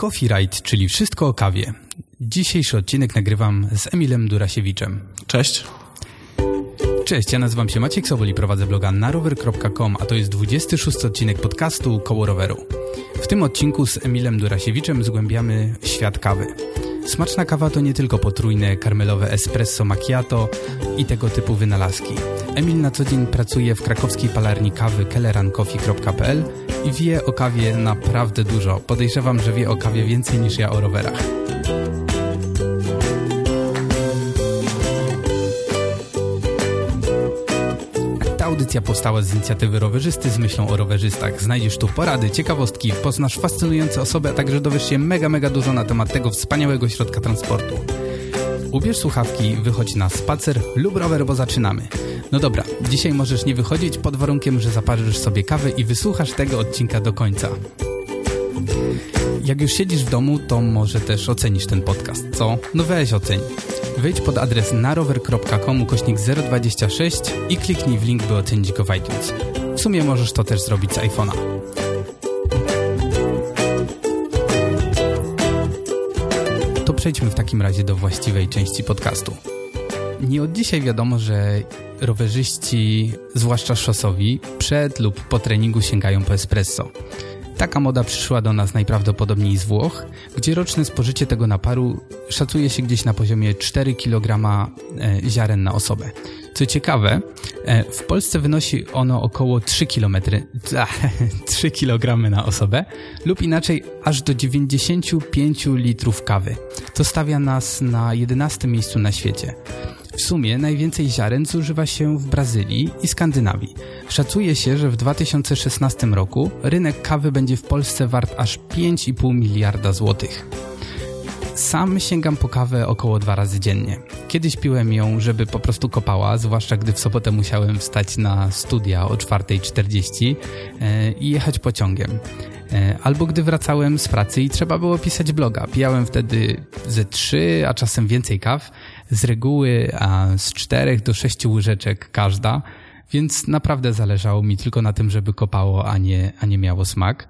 Coffee Ride, czyli wszystko o kawie. Dzisiejszy odcinek nagrywam z Emilem Durasiewiczem. Cześć. Cześć, ja nazywam się Maciek Sobol i prowadzę bloga narower.com, a to jest 26 odcinek podcastu Koło Roweru. W tym odcinku z Emilem Durasiewiczem zgłębiamy świat kawy. Smaczna kawa to nie tylko potrójne karmelowe espresso macchiato i tego typu wynalazki. Emil na co dzień pracuje w krakowskiej palarni kawy kellerancoffee.pl i wie o kawie naprawdę dużo. Podejrzewam, że wie o kawie więcej niż ja o rowerach. Ta audycja powstała z inicjatywy rowerzysty z myślą o rowerzystach. Znajdziesz tu porady, ciekawostki, poznasz fascynujące osoby, a także dowiesz się mega, mega dużo na temat tego wspaniałego środka transportu. Ubierz słuchawki, wychodź na spacer lub rower, bo zaczynamy. No dobra, dzisiaj możesz nie wychodzić pod warunkiem, że zaparzysz sobie kawę i wysłuchasz tego odcinka do końca. Jak już siedzisz w domu, to może też ocenisz ten podcast, co? No weź oceń. Wejdź pod adres narower.com kośnik 026 i kliknij w link, by ocenić go w iTunes. W sumie możesz to też zrobić z iPhone'a. To przejdźmy w takim razie do właściwej części podcastu. Nie od dzisiaj wiadomo, że rowerzyści, zwłaszcza szosowi, przed lub po treningu sięgają po espresso. Taka moda przyszła do nas najprawdopodobniej z Włoch, gdzie roczne spożycie tego naparu szacuje się gdzieś na poziomie 4 kg e, ziaren na osobę. Co ciekawe, e, w Polsce wynosi ono około 3 km, 3 kg na osobę lub inaczej aż do 95 litrów kawy. To stawia nas na 11 miejscu na świecie. W sumie najwięcej ziaren zużywa się w Brazylii i Skandynawii. Szacuje się, że w 2016 roku rynek kawy będzie w Polsce wart aż 5,5 miliarda złotych. Sam sięgam po kawę około dwa razy dziennie. Kiedyś piłem ją, żeby po prostu kopała, zwłaszcza gdy w sobotę musiałem wstać na studia o 4.40 e, i jechać pociągiem. E, albo gdy wracałem z pracy i trzeba było pisać bloga. Pijałem wtedy ze trzy, a czasem więcej kaw, z reguły z czterech do sześciu łyżeczek każda, więc naprawdę zależało mi tylko na tym, żeby kopało, a nie, a nie miało smak.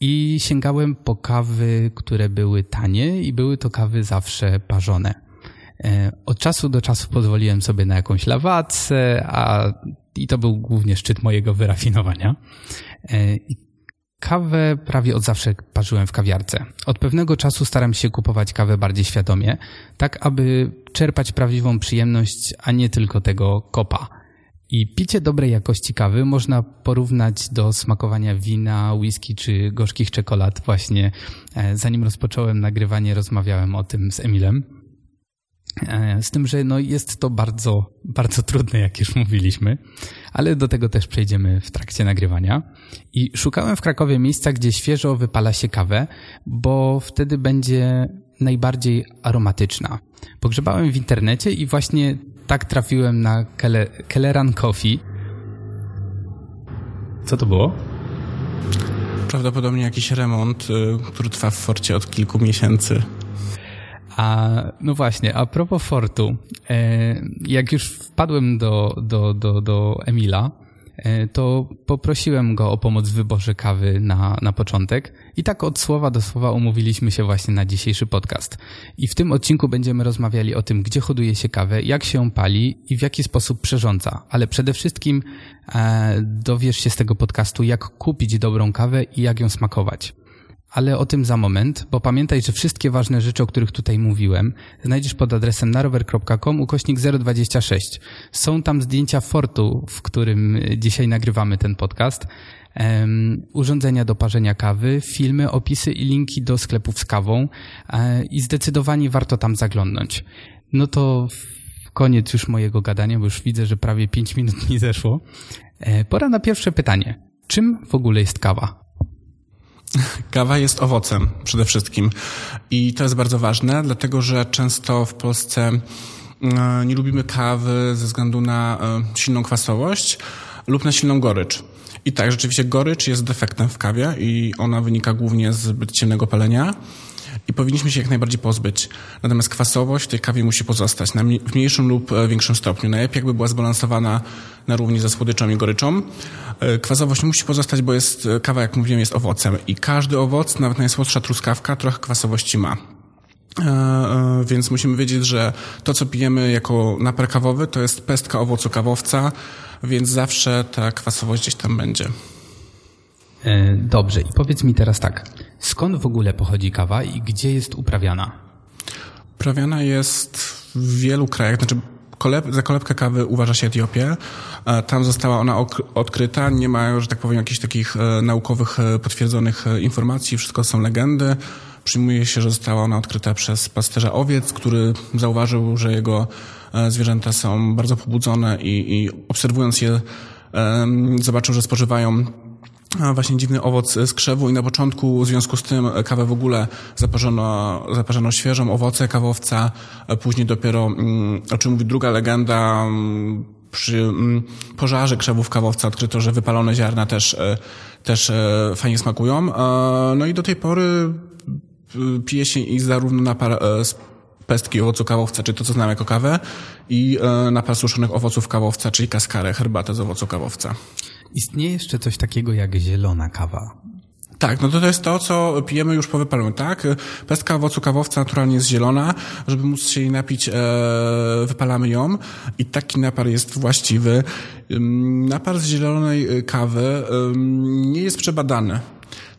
I sięgałem po kawy, które były tanie i były to kawy zawsze parzone. E, od czasu do czasu pozwoliłem sobie na jakąś lawacę, a i to był głównie szczyt mojego wyrafinowania. E, Kawę prawie od zawsze parzyłem w kawiarce. Od pewnego czasu staram się kupować kawę bardziej świadomie, tak aby czerpać prawdziwą przyjemność, a nie tylko tego kopa. I picie dobrej jakości kawy można porównać do smakowania wina, whisky czy gorzkich czekolad. Właśnie e, zanim rozpocząłem nagrywanie, rozmawiałem o tym z Emilem. E, z tym, że no jest to bardzo, bardzo trudne, jak już mówiliśmy, ale do tego też przejdziemy w trakcie nagrywania. I szukałem w Krakowie miejsca, gdzie świeżo wypala się kawę, bo wtedy będzie najbardziej aromatyczna. Pogrzebałem w internecie i właśnie tak trafiłem na Kele Kelleran Coffee. Co to było? Prawdopodobnie jakiś remont, y, który trwa w Forcie od kilku miesięcy. A no właśnie, a propos Fortu, e, jak już wpadłem do, do, do, do Emila, e, to poprosiłem go o pomoc w wyborze kawy na, na początek i tak od słowa do słowa umówiliśmy się właśnie na dzisiejszy podcast. I w tym odcinku będziemy rozmawiali o tym, gdzie hoduje się kawę, jak się pali i w jaki sposób przyrządza. Ale przede wszystkim e, dowiesz się z tego podcastu, jak kupić dobrą kawę i jak ją smakować ale o tym za moment, bo pamiętaj, że wszystkie ważne rzeczy, o których tutaj mówiłem, znajdziesz pod adresem narower.com ukośnik 026. Są tam zdjęcia fortu, w którym dzisiaj nagrywamy ten podcast, um, urządzenia do parzenia kawy, filmy, opisy i linki do sklepów z kawą um, i zdecydowanie warto tam zaglądnąć. No to koniec już mojego gadania, bo już widzę, że prawie 5 minut mi zeszło. E, pora na pierwsze pytanie. Czym w ogóle jest kawa? Kawa jest owocem przede wszystkim. I to jest bardzo ważne, dlatego że często w Polsce e, nie lubimy kawy ze względu na e, silną kwasowość lub na silną gorycz. I tak, rzeczywiście gorycz jest defektem w kawie i ona wynika głównie z zbyt ciemnego palenia. I powinniśmy się jak najbardziej pozbyć. Natomiast kwasowość w tej kawie musi pozostać na, w mniejszym lub e, większym stopniu. Najlepiej jakby była zbalansowana na równi ze słodyczą i goryczą. E, kwasowość musi pozostać, bo jest kawa, jak mówiłem, jest owocem i każdy owoc, nawet najsłodsza truskawka, trochę kwasowości ma. Więc musimy wiedzieć, że to, co pijemy jako napar kawowy, to jest pestka owocu kawowca, więc zawsze ta kwasowość gdzieś tam będzie. E, dobrze, i powiedz mi teraz tak, skąd w ogóle pochodzi kawa i gdzie jest uprawiana? Uprawiana jest w wielu krajach, znaczy koleb, za kolebkę kawy uważa się Etiopię. E, tam została ona odkryta, nie ma, że tak powiem, jakichś takich e, naukowych potwierdzonych informacji, wszystko są legendy. Przyjmuje się, że została ona odkryta przez pasterza owiec, który zauważył, że jego zwierzęta są bardzo pobudzone i, i obserwując je zobaczył, że spożywają właśnie dziwny owoc z krzewu i na początku w związku z tym kawę w ogóle zaparzono, zaparzono świeżą, owoce kawowca, później dopiero, mm, o czym mówi druga legenda, mm, przy mm, pożarze krzewów kawowca odkryto, że wypalone ziarna też, e, też e, fajnie smakują. E, no i do tej pory pije się ich zarówno na par, pestki owocu kawowca, czy to, co znamy jako kawę, i napar suszonych owoców kawowca, czyli kaskarę, herbatę z owocu kawowca. Istnieje jeszcze coś takiego jak zielona kawa. Tak, no to, to jest to, co pijemy już po wypaleniu, tak? Pestka owocu kawowca naturalnie jest zielona. Żeby móc się jej napić, e, wypalamy ją i taki napar jest właściwy. Napar z zielonej kawy nie jest przebadany.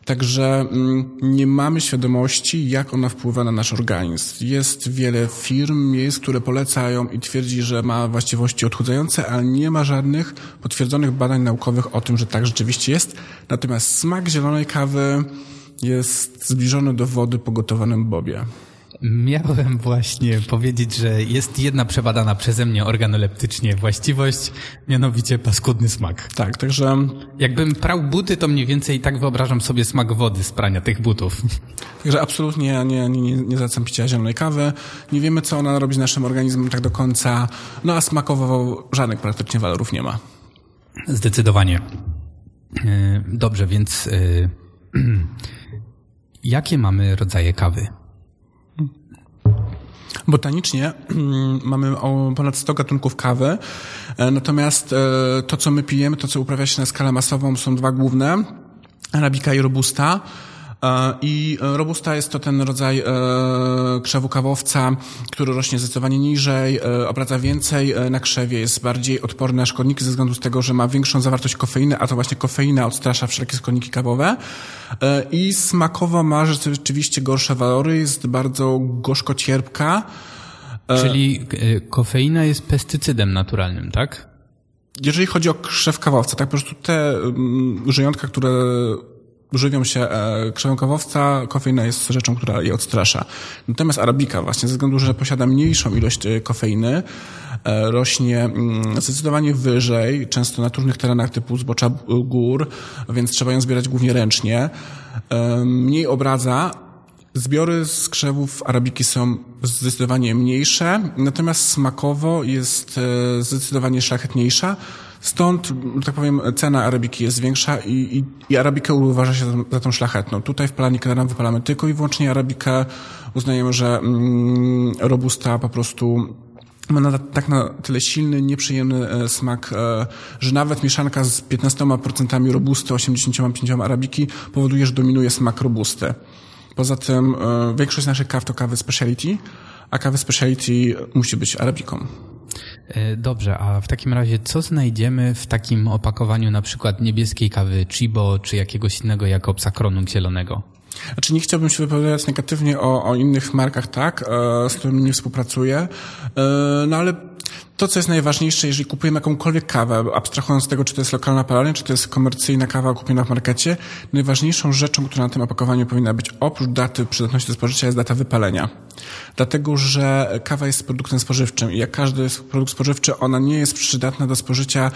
Także mm, nie mamy świadomości, jak ona wpływa na nasz organizm. Jest wiele firm, miejsc, które polecają i twierdzi, że ma właściwości odchudzające, ale nie ma żadnych potwierdzonych badań naukowych o tym, że tak rzeczywiście jest. Natomiast smak zielonej kawy jest zbliżony do wody po gotowanym bobie. Miałem właśnie powiedzieć, że jest jedna przebadana przeze mnie organoleptycznie właściwość, mianowicie paskudny smak. Tak, także... Jakbym prał buty, to mniej więcej tak wyobrażam sobie smak wody z prania tych butów. Także absolutnie nie, nie, nie zalecam picia zielonej kawy. Nie wiemy, co ona robi z naszym organizmem tak do końca. No a smakowo żadnych praktycznie walorów nie ma. Zdecydowanie. E, dobrze, więc e, jakie mamy rodzaje kawy? Botanicznie mamy ponad 100 gatunków kawy, e, natomiast e, to, co my pijemy, to, co uprawia się na skalę masową, są dwa główne, arabika i robusta. E, I robusta jest to ten rodzaj krzewu kawowca, który rośnie zdecydowanie niżej, obraca więcej na krzewie, jest bardziej odporny na szkodniki ze względu z tego, że ma większą zawartość kofeiny, a to właśnie kofeina odstrasza wszelkie składniki kawowe. I smakowo ma rzeczywiście gorsze walory, jest bardzo gorzko-cierpka. Czyli kofeina jest pestycydem naturalnym, tak? Jeżeli chodzi o krzew kawowca, tak po prostu te żyjątka, które żywią się e, krzewem kawowca, kofeina jest rzeczą, która je odstrasza. Natomiast arabika właśnie, ze względu, że posiada mniejszą ilość e, kofeiny, e, rośnie mm, zdecydowanie wyżej, często na trudnych terenach typu zbocza gór, więc trzeba ją zbierać głównie ręcznie. Mniej obradza, Zbiory z krzewów arabiki są zdecydowanie mniejsze, natomiast smakowo jest zdecydowanie szlachetniejsza. Stąd, tak powiem, cena arabiki jest większa i, i, i arabikę uważa się za, za tą szlachetną. Tutaj w planie Kelleran wypalamy tylko i wyłącznie arabikę. Uznajemy, że mm, robusta po prostu ma na, tak na tyle silny, nieprzyjemny e, smak, e, że nawet mieszanka z 15% robusty, 85% arabiki powoduje, że dominuje smak robusty. Poza tym e, większość naszych kaw to kawy speciality, a kawy speciality musi być arabiką. E, dobrze, a w takim razie co znajdziemy w takim opakowaniu na przykład niebieskiej kawy Chibo czy jakiegoś innego Jakobsa Kronu Zielonego? Znaczy nie chciałbym się wypowiadać negatywnie o, o innych markach, tak, e, z którymi nie współpracuję, e, no ale to, co jest najważniejsze, jeżeli kupujemy jakąkolwiek kawę, abstrahując z tego, czy to jest lokalna palarnia, czy to jest komercyjna kawa kupiona w markecie, najważniejszą rzeczą, która na tym opakowaniu powinna być, oprócz daty przydatności do spożycia, jest data wypalenia. Dlatego, że kawa jest produktem spożywczym i jak każdy produkt spożywczy, ona nie jest przydatna do spożycia,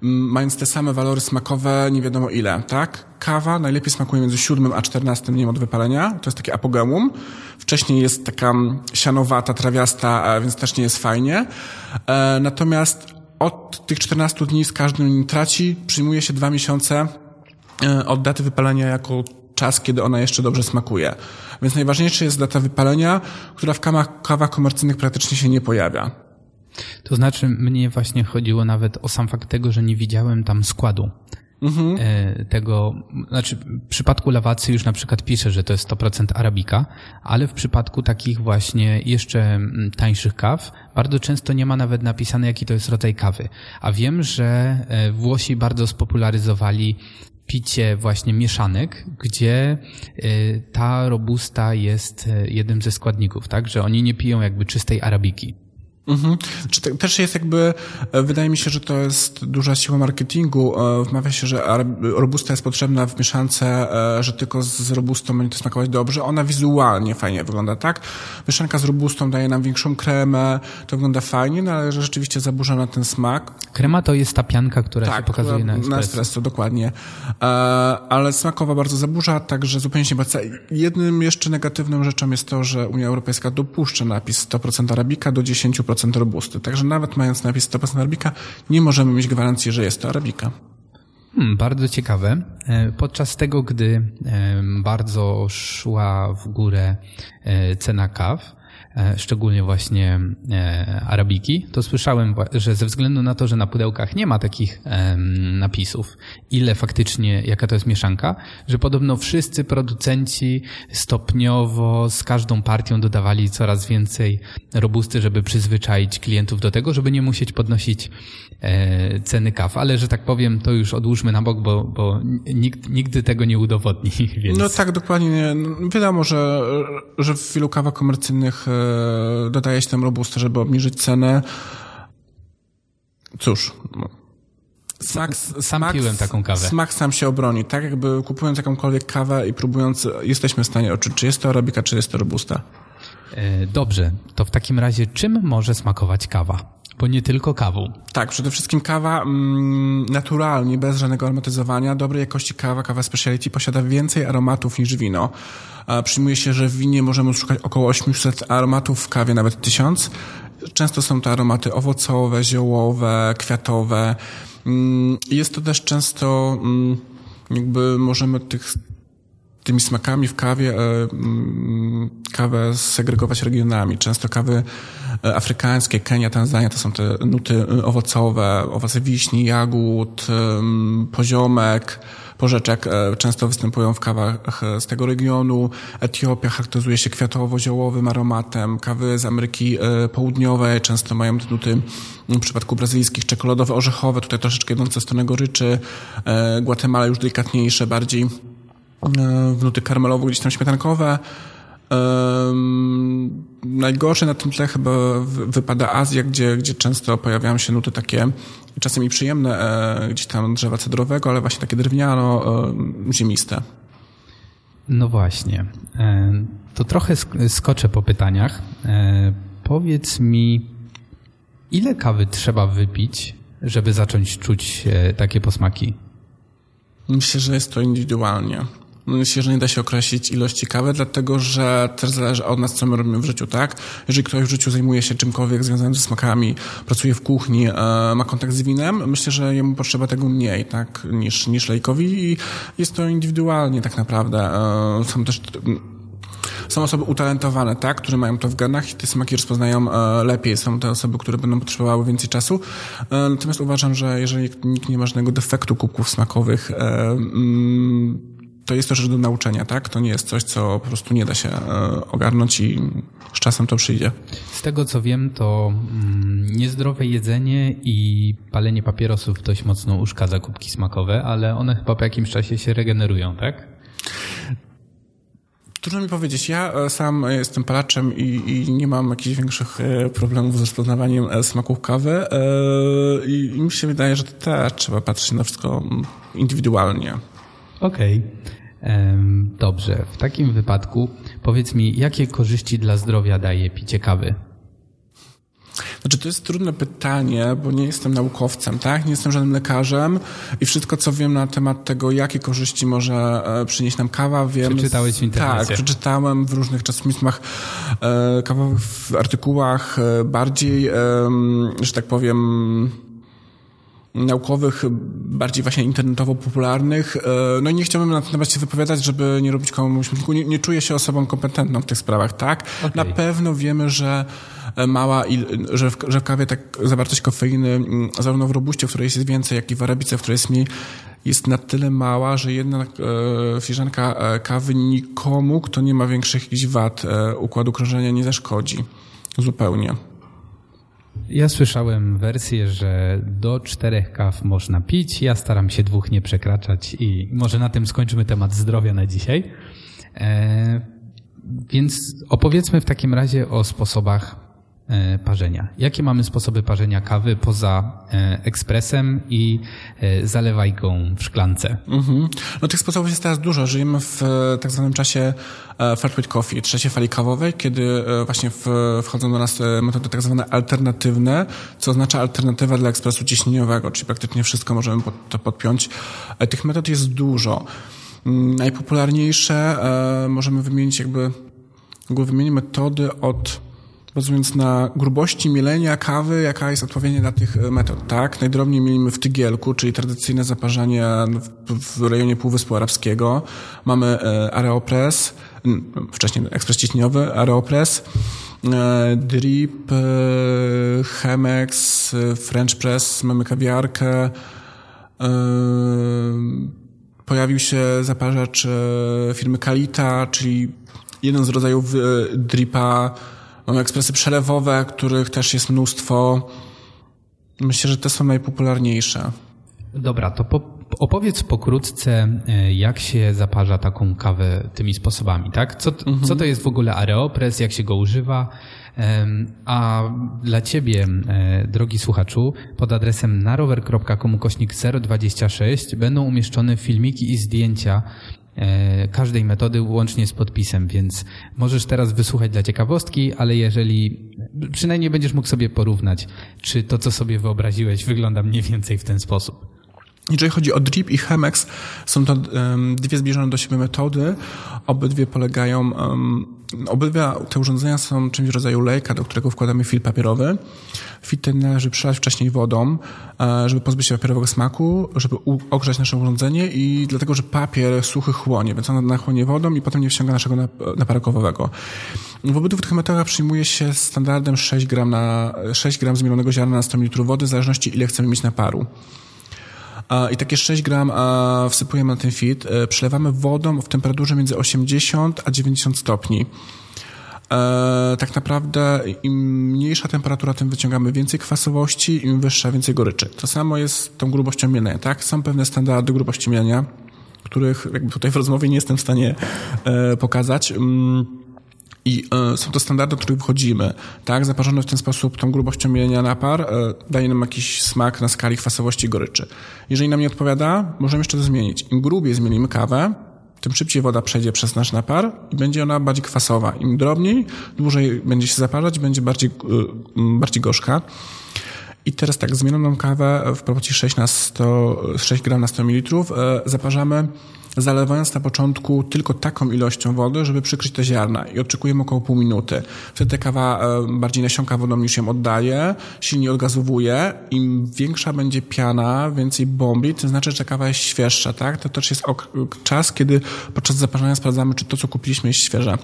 mając te same walory smakowe, nie wiadomo ile, tak? Kawa najlepiej smakuje między 7 a 14 dniem od wypalenia, to jest takie apogeum. Wcześniej jest taka sianowata, trawiasta, więc też nie jest fajnie. E, natomiast od tych 14 dni z każdym nim traci, przyjmuje się dwa miesiące e, od daty wypalenia jako czas, kiedy ona jeszcze dobrze smakuje. Więc najważniejsza jest data wypalenia, która w kawach, kawach komercyjnych praktycznie się nie pojawia. To znaczy, mnie właśnie chodziło nawet o sam fakt tego, że nie widziałem tam składu. Mhm. Tego, znaczy w przypadku lawacy już na przykład pisze, że to jest 100% arabika, ale w przypadku takich właśnie jeszcze mm, tańszych kaw bardzo często nie ma nawet napisane jaki to jest rodzaj kawy. A wiem, że e, Włosi bardzo spopularyzowali picie właśnie mieszanek, gdzie e, ta robusta jest jednym ze składników, tak? Że oni nie piją jakby czystej arabiki. Mhm. Czy te, też jest jakby, e, wydaje mi się, że to jest duża siła marketingu. E, wmawia się, że robusta jest potrzebna w mieszance, e, że tylko z robustą będzie to smakować dobrze. Ona wizualnie fajnie wygląda, tak? Mieszanka z robustą daje nam większą kremę, to wygląda fajnie, no ale rzeczywiście zaburza na ten smak. Krema to jest ta pianka, która tak, się pokazuje na espresso. na espresso. dokładnie. Ale smakowa bardzo zaburza, także zupełnie się baca. Jednym jeszcze negatywnym rzeczą jest to, że Unia Europejska dopuszcza napis 100% arabika do 10% 100% robusty. Także nawet mając napis 100% arabika, nie możemy mieć gwarancji, że jest to arabika. Hmm, bardzo ciekawe. E, podczas tego, gdy bardzo szła w górę e, cena kaw, szczególnie właśnie e, arabiki, to słyszałem, że ze względu na to, że na pudełkach nie ma takich napisów, ile faktycznie, jaka to jest mieszanka, że podobno wszyscy producenci stopniowo z każdą partią dodawali coraz więcej robusty, żeby przyzwyczaić klientów do tego, żeby nie musieć podnosić e, ceny kaw. Ale, że tak powiem, to już odłóżmy na bok, bo, bo nikt nigdy tego nie udowodni. Więc... No tak, dokładnie. Wiadomo, że, że w wielu kawach komercyjnych dodaje się tam robustę, żeby obniżyć cenę. Cóż, no. Smak, sam smak, piłem taką kawę. Smak sam się obroni. Tak jakby kupując jakąkolwiek kawę i próbując, jesteśmy w stanie odczuć, czy jest to arabika, czy jest to robusta. E, dobrze, to w takim razie czym może smakować kawa? Bo nie tylko kawą. Tak, przede wszystkim kawa mm, naturalnie, bez żadnego aromatyzowania, dobrej jakości kawa, kawa speciality posiada więcej aromatów niż wino. Przyjmuje się, że w winie możemy szukać około 800 aromatów, w kawie nawet 1000. Często są to aromaty owocowe, ziołowe, kwiatowe. Mm, jest to też często, mm, jakby możemy tych tymi smakami w kawie e, kawę segregować regionami. Często kawy e, afrykańskie, Kenia, Tanzania to są te nuty e, owocowe, owoce wiśni, jagód, poziomek, porzeczek często występują w kawach z tego regionu. Etiopia charakteryzuje się kwiatowo-ziołowym aromatem. Kawy z Ameryki Południowej często mają te nuty w przypadku brazylijskich czekoladowe, orzechowe, tutaj troszeczkę idące w stronę goryczy. Guatemala już delikatniejsze, bardziej w nuty karmelowo, gdzieś tam śmietankowe. Um, najgorsze na tym tle chyba wypada Azja, gdzie, gdzie często pojawiają się nuty takie czasem i przyjemne, e, gdzieś tam drzewa cedrowego, ale właśnie takie drewniano, e, ziemiste. No właśnie. E, to trochę skoczę po pytaniach. E, powiedz mi, ile kawy trzeba wypić, żeby zacząć czuć e, takie posmaki? Myślę, że jest to indywidualnie. Myślę, że nie da się określić ilości kawy, dlatego że też zależy od nas, co my robimy w życiu, tak? Jeżeli ktoś w życiu zajmuje się czymkolwiek związanym ze smakami, pracuje w kuchni, e, ma kontakt z winem, myślę, że jemu potrzeba tego mniej, tak? Niż, niż lejkowi i jest to indywidualnie tak naprawdę. E, są też są osoby utalentowane, tak, które mają to w genach i te smaki rozpoznają e, lepiej. Są te osoby, które będą potrzebowały więcej czasu. E, natomiast uważam, że jeżeli nikt nie ma żadnego defektu kubków smakowych, e, mm, to jest to rzecz do nauczenia, tak? To nie jest coś, co po prostu nie da się e, ogarnąć i z czasem to przyjdzie. Z tego co wiem, to mm, niezdrowe jedzenie i palenie papierosów dość mocno uszkadza kubki smakowe, ale one chyba po jakimś czasie się regenerują, tak? Trudno mi powiedzieć. Ja e, sam jestem palaczem i, i nie mam jakichś większych e, problemów z rozpoznawaniem smaków kawy i mi się wydaje, że też trzeba patrzeć na wszystko mm, indywidualnie. Okej. Okay. Dobrze. W takim wypadku powiedz mi, jakie korzyści dla zdrowia daje picie kawy? Znaczy, to jest trudne pytanie, bo nie jestem naukowcem, tak? Nie jestem żadnym lekarzem i wszystko, co wiem na temat tego, jakie korzyści może e, przynieść nam kawa, wiem... Przeczytałeś w internecie. Tak, przeczytałem w różnych czasopismach, e, kawowych w artykułach, e, bardziej, że tak powiem naukowych, bardziej właśnie internetowo popularnych. No i nie chciałbym na ten temat się wypowiadać, żeby nie robić komuś nie, nie czuję się osobą kompetentną w tych sprawach, tak? Okay. Na pewno wiemy, że mała, że w, że w kawie tak zawartość kofeiny, zarówno w robuście, w której jest więcej, jak i w arabice, w której jest mniej, jest na tyle mała, że jedna e, filiżanka e, kawy nikomu, kto nie ma większych jakichś wad e, układu krążenia nie zaszkodzi. Zupełnie. Ja słyszałem wersję, że do czterech kaw można pić. Ja staram się dwóch nie przekraczać i może na tym skończymy temat zdrowia na dzisiaj. E, więc opowiedzmy w takim razie o sposobach parzenia. Jakie mamy sposoby parzenia kawy poza e, ekspresem i e, zalewajką w szklance? Mhm. No tych sposobów jest teraz dużo. Żyjemy w tak zwanym czasie white coffee, trzeciej fali kawowej, kiedy właśnie wchodzą do nas metody tak zwane alternatywne, co oznacza alternatywa dla ekspresu ciśnieniowego, czyli praktycznie wszystko możemy pod to podpiąć. Tych metod jest dużo. Mm, najpopularniejsze możemy wymienić jakby, wymienić metody od bazując na grubości mielenia kawy, jaka jest odpowiednia dla tych e, metod, tak? Najdrobniej mielimy w tygielku, czyli tradycyjne zaparzanie w, rejonie Półwyspu Arabskiego. Mamy e, aeropress, wcześniej ekspres ciśnieniowy, aeropress, e, drip, Chemex, French press, mamy kawiarkę, pojawił się zaparzacz firmy Kalita, czyli jeden z rodzajów dripa, Mamy ekspresy przelewowe, których też jest mnóstwo. Myślę, że te są najpopularniejsze. Dobra, to po, opowiedz pokrótce, e, jak się zaparza taką kawę tymi sposobami, tak? Co, mhm. co to jest w ogóle aeropress, jak się go używa? A dla Ciebie, e, drogi słuchaczu, pod adresem narower.com kośnik 026 będą umieszczone filmiki i zdjęcia każdej metody łącznie z podpisem, więc możesz teraz wysłuchać dla ciekawostki, ale jeżeli przynajmniej będziesz mógł sobie porównać, czy to, co sobie wyobraziłeś, wygląda mniej więcej w ten sposób. Jeżeli chodzi o drip i Chemex, są to um, dwie zbliżone do siebie metody. Obydwie polegają, um, obydwie te urządzenia są czymś w rodzaju lejka, do którego wkładamy fil papierowy. Ten należy przelać wcześniej wodą, e, żeby pozbyć się papierowego smaku, żeby ogrzać nasze urządzenie i dlatego, że papier suchy chłonie, więc ono nachłonie wodą i potem nie wciąga naszego naparu kawowego. W obydwu tych metodach przyjmuje się standardem 6 gram, na, 6 gram zmielonego ziarna na 100 ml wody, w zależności ile chcemy mieć naparu. I takie 6 gram wsypujemy na ten fit, e, przelewamy wodą w temperaturze między 80 a 90 stopni. E, tak naprawdę im mniejsza temperatura, tym wyciągamy więcej kwasowości, im wyższa, więcej goryczy. To samo jest z tą grubością mielenia, tak? Są pewne standardy grubości mielenia, których jakby tutaj w rozmowie nie jestem w stanie e, pokazać. Mm, i e, są to standardy, od których wychodzimy. Tak, zaparzone w ten sposób tą grubością mielenia napar daje nam jakiś smak na skali kwasowości i goryczy. Jeżeli nam nie odpowiada, możemy jeszcze to zmienić. Im grubiej zmienimy kawę, tym szybciej woda przejdzie przez nasz napar i będzie ona bardziej kwasowa. Im drobniej, dłużej będzie się zaparzać, będzie bardziej, e, bardziej gorzka. I teraz tak, zmienioną kawę w proporcji 6, na 100, 6 gram na 100 ml zaparzamy zalewając na początku tylko taką ilością wody, żeby przykryć te ziarna i oczekujemy około pół minuty. Wtedy kawa e, bardziej nasiąka wodą niż ją oddaje, silnie odgazowuje. Im większa będzie piana, więcej bombi, to znaczy, że kawa jest świeższa, tak? To też jest czas, kiedy podczas zaparzania sprawdzamy, czy to, co kupiliśmy, jest świeże.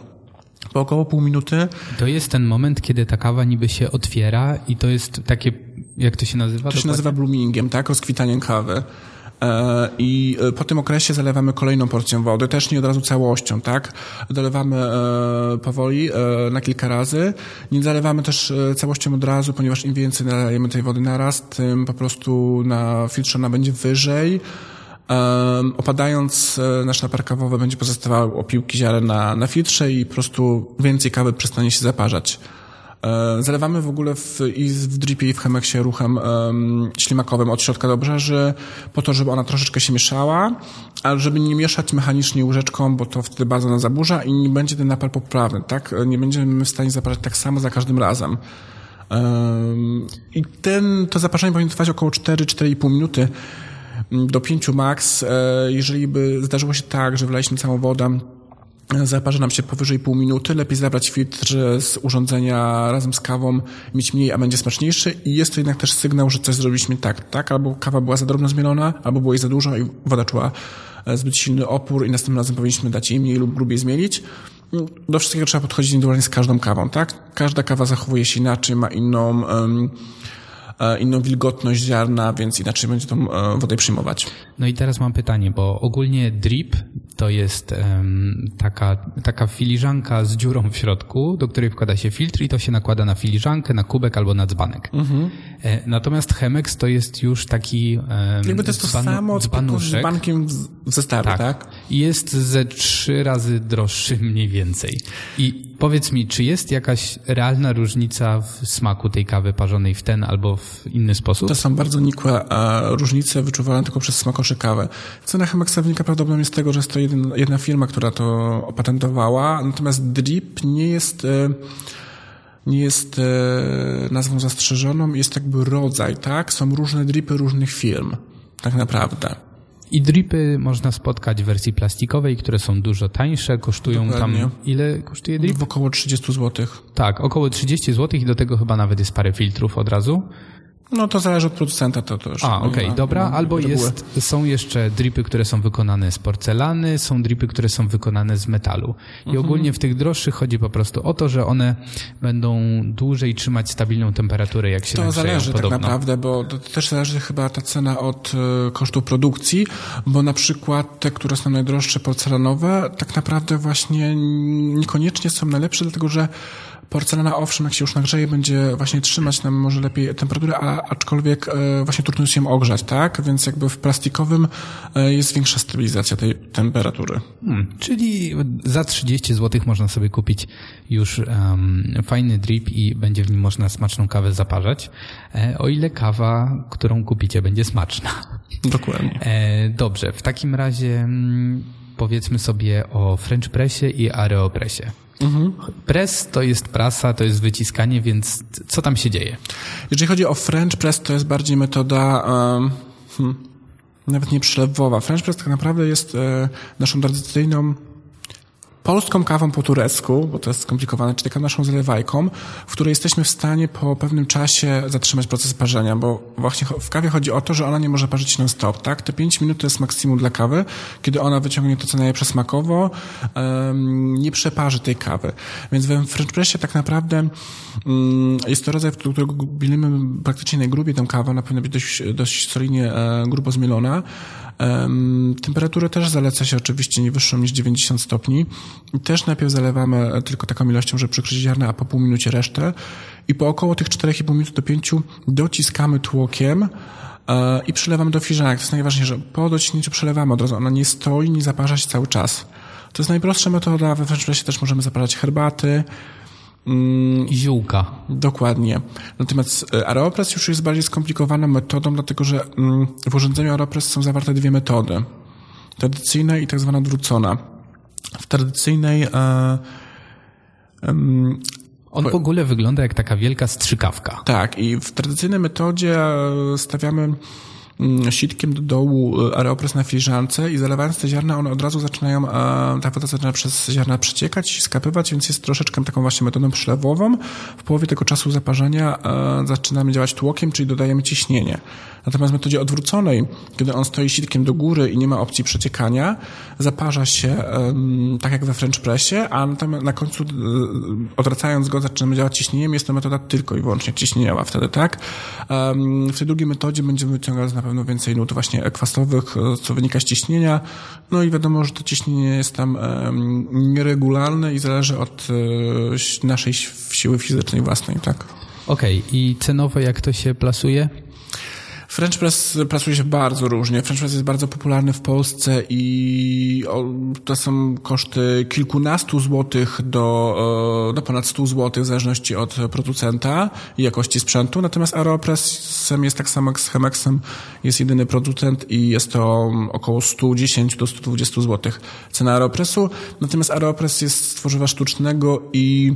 Po około pół minuty. To jest ten moment, kiedy ta kawa niby się otwiera i to jest takie, jak to się nazywa? To się nazywa bloomingiem, tak? Rozkwitaniem kawy. E, i e, po tym okresie zalewamy kolejną porcją wody, też nie od razu całością, tak? Dolewamy e, powoli na kilka razy. Nie zalewamy też całością od razu, ponieważ im więcej nalejemy tej wody naraz, tym po prostu na filtrze ona będzie wyżej. Opadając, nasz napar kawowy będzie pozostawał opiłki ziaren na, na filtrze i po prostu więcej kawy przestanie się zaparzać. E, zalewamy w ogóle w, i w dripie i w Chemexie ruchem um, ślimakowym od środka do obrzeży, po to, żeby ona troszeczkę się mieszała, ale żeby nie mieszać mechanicznie łyżeczką, bo to wtedy bardzo nas zaburza i nie będzie ten napar poprawny, tak? Nie będziemy w stanie zaparzać tak samo za każdym razem. Um, I ten, to zaparzenie powinno trwać około 4-4,5 minuty do 5 max. E, jeżeli by zdarzyło się tak, że wlaliśmy całą wodę, zaparza nam się powyżej pół minuty, lepiej zabrać filtr z urządzenia razem z kawą, mieć mniej, a będzie smaczniejszy i jest to jednak też sygnał, że coś zrobiliśmy tak, tak? Albo kawa była za drobno zmielona, albo było jej za dużo i woda czuła e, zbyt silny opór i następnym razem powinniśmy dać jej mniej lub grubiej zmielić. Do wszystkiego trzeba podchodzić indywidualnie z każdą kawą, tak? Każda kawa zachowuje się inaczej, ma inną... Um, inną wilgotność ziarna, więc inaczej będzie tą wodę przyjmować. No i teraz mam pytanie, bo ogólnie drip to jest um, taka, taka filiżanka z dziurą w środku, do której wkłada się filtr i to się nakłada na filiżankę, na kubek albo na dzbanek. Mhm. E, natomiast Chemex to jest już taki um, Jakby to jest to samo, z dzbankiem w zestawie, tak? tak? Jest ze trzy razy droższy mniej więcej. I powiedz mi, czy jest jakaś realna różnica w smaku tej kawy parzonej w ten albo w inny sposób? To są bardzo nikłe różnice wyczuwalne tylko przez smakoszy kawę. Cena Chemexa wynika prawdopodobnie z tego, że jest to jedna, jedna firma, która to opatentowała, natomiast drip nie jest e, nie jest e, nazwą zastrzeżoną, jest jakby rodzaj, tak? Są różne dripy różnych firm, tak naprawdę. I dripy można spotkać w wersji plastikowej, które są dużo tańsze, kosztują Dokładnie. tam... Ile kosztuje drip? W około 30 zł. Tak, około 30 zł i do tego chyba nawet jest parę filtrów od razu. No to zależy od producenta, to też. A, okej, okay, dobra. Albo jest, są jeszcze dripy, które są wykonane z porcelany, są dripy, które są wykonane z metalu. I mhm. ogólnie w tych droższych chodzi po prostu o to, że one będą dłużej trzymać stabilną temperaturę, jak się To zależy podobno. tak naprawdę, bo to też zależy chyba ta cena od y, kosztu produkcji, bo na przykład te, które są najdroższe porcelanowe, tak naprawdę właśnie niekoniecznie są najlepsze, dlatego że Porcelana owszem, jak się już nagrzeje, będzie właśnie trzymać nam może lepiej temperaturę, a aczkolwiek e, właśnie trudno się ją ogrzać, tak? Więc jakby w plastikowym e, jest większa stabilizacja tej temperatury. Hmm, czyli za 30 zł można sobie kupić już um, fajny drip i będzie w nim można smaczną kawę zaparzać, e, o ile kawa, którą kupicie, będzie smaczna. Dokładnie. Dobrze, w takim razie mm, powiedzmy sobie o French Pressie i Aeropressie. Mhm. Press to jest prasa, to jest wyciskanie, więc co tam się dzieje? Jeżeli chodzi o French press, to jest bardziej metoda um, hmm, nawet nie przelewowa. French press tak naprawdę jest e, naszą tradycyjną polską kawą po turecku, bo to jest skomplikowane, czy taką naszą zalewajką, w której jesteśmy w stanie po pewnym czasie zatrzymać proces parzenia, bo właśnie w kawie chodzi o to, że ona nie może parzyć non-stop, tak? Te 5 minut to jest maksimum dla kawy, kiedy ona wyciągnie to, co najlepsze smakowo, um, nie przeparzy tej kawy. Więc we French Pressie tak naprawdę um, jest to rodzaj, którego bilimy praktycznie najgrubiej tę kawę, ona powinna być dość, dość solidnie e, grubo zmielona, Temperaturę też zaleca się oczywiście nie wyższą niż 90 stopni. I też najpierw zalewamy tylko taką ilością, żeby przykryć ziarna, a po pół minucie resztę. I po około tych 4,5 minuty do 5 dociskamy tłokiem e, i przylewamy do filiżanek. To jest najważniejsze, że po dociśnięciu przelewamy od razu. Ona nie stoi, nie zaparza się cały czas. To jest najprostsza metoda. We French też możemy zaparzać herbaty, ziółka. Dokładnie. Natomiast e, Aeropress już jest bardziej skomplikowaną metodą, dlatego że mm, w urządzeniu Aeropress są zawarte dwie metody. Tradycyjna i tak zwana odwrócona. W tradycyjnej e, on w ogóle wygląda jak taka wielka strzykawka. Tak, i w tradycyjnej metodzie e, stawiamy Mm, sitkiem do dołu e, aeropres na filiżance i zalewając te ziarna, one od razu zaczynają, ta woda zaczyna przez ziarna przeciekać, skapywać, więc jest troszeczkę taką właśnie metodą przelewową. W połowie tego czasu zaparzenia e, zaczynamy działać tłokiem, czyli dodajemy ciśnienie. Natomiast w metodzie odwróconej, kiedy on stoi sitkiem do góry i nie ma opcji przeciekania, zaparza się tak jak we French Pressie, a na końcu e, odwracając go zaczynamy działać ciśnieniem. Jest to metoda tylko i wyłącznie ciśnieniowa wtedy, tak? W tej drugiej metodzie będziemy wyciągać na pewno więcej nut właśnie kwasowych, e, co wynika z ciśnienia. No i wiadomo, że to ciśnienie jest tam nieregularne i zależy od e, naszej siły fizycznej własnej, tak? Okej, okay. i cenowo jak to się plasuje? French press pracuje się bardzo różnie. French press jest bardzo popularny w Polsce i to są koszty kilkunastu złotych do, e, do ponad stu złotych w zależności od producenta i jakości sprzętu. Natomiast Aeropressem jest tak samo jak z Chemexem. Jest jedyny producent i jest to około 110 do 120 złotych cena Aeropressu. Natomiast Aeropress jest tworzywa sztucznego i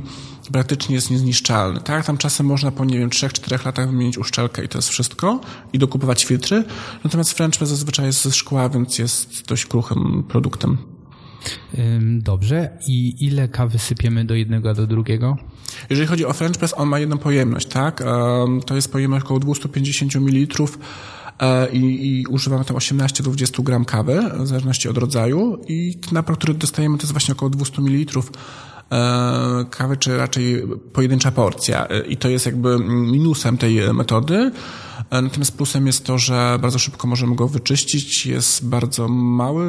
praktycznie jest niezniszczalny. Tak, tam czasem można po, nie wiem, 3-4 latach wymienić uszczelkę i to jest wszystko i dokupować filtry. Natomiast French Press zazwyczaj jest ze szkła, więc jest dość kruchym produktem. Dobrze. I ile kawy sypiemy do jednego, a do drugiego? Jeżeli chodzi o French Press, on ma jedną pojemność, tak? To jest pojemność około 250 ml e, i, i używamy tam 18 do 20 gram kawy, w zależności od rodzaju i napar, który dostajemy, to jest właśnie około 200 ml kawy, czy raczej pojedyncza porcja. E, I to jest jakby minusem tej metody. Natomiast plusem jest to, że bardzo szybko możemy go wyczyścić, jest bardzo mały,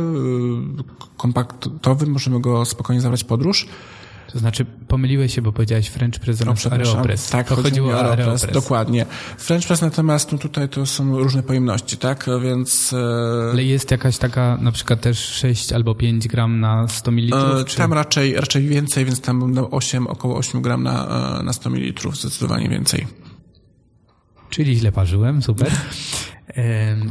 kompaktowy, możemy go spokojnie zabrać podróż. To znaczy, pomyliłeś się, bo powiedziałeś French press zamiast no, Aeropress. Tak, to chodziło o Aeropress, Aeropress. Dokładnie. French press natomiast no tutaj to są różne pojemności, tak? Więc... E... Ale jest jakaś taka na przykład też 6 albo 5 gram na 100 ml? E, czy... Tam raczej, raczej więcej, więc tam 8, około 8 gram na, e, na 100 ml, zdecydowanie więcej. Czyli źle parzyłem, super.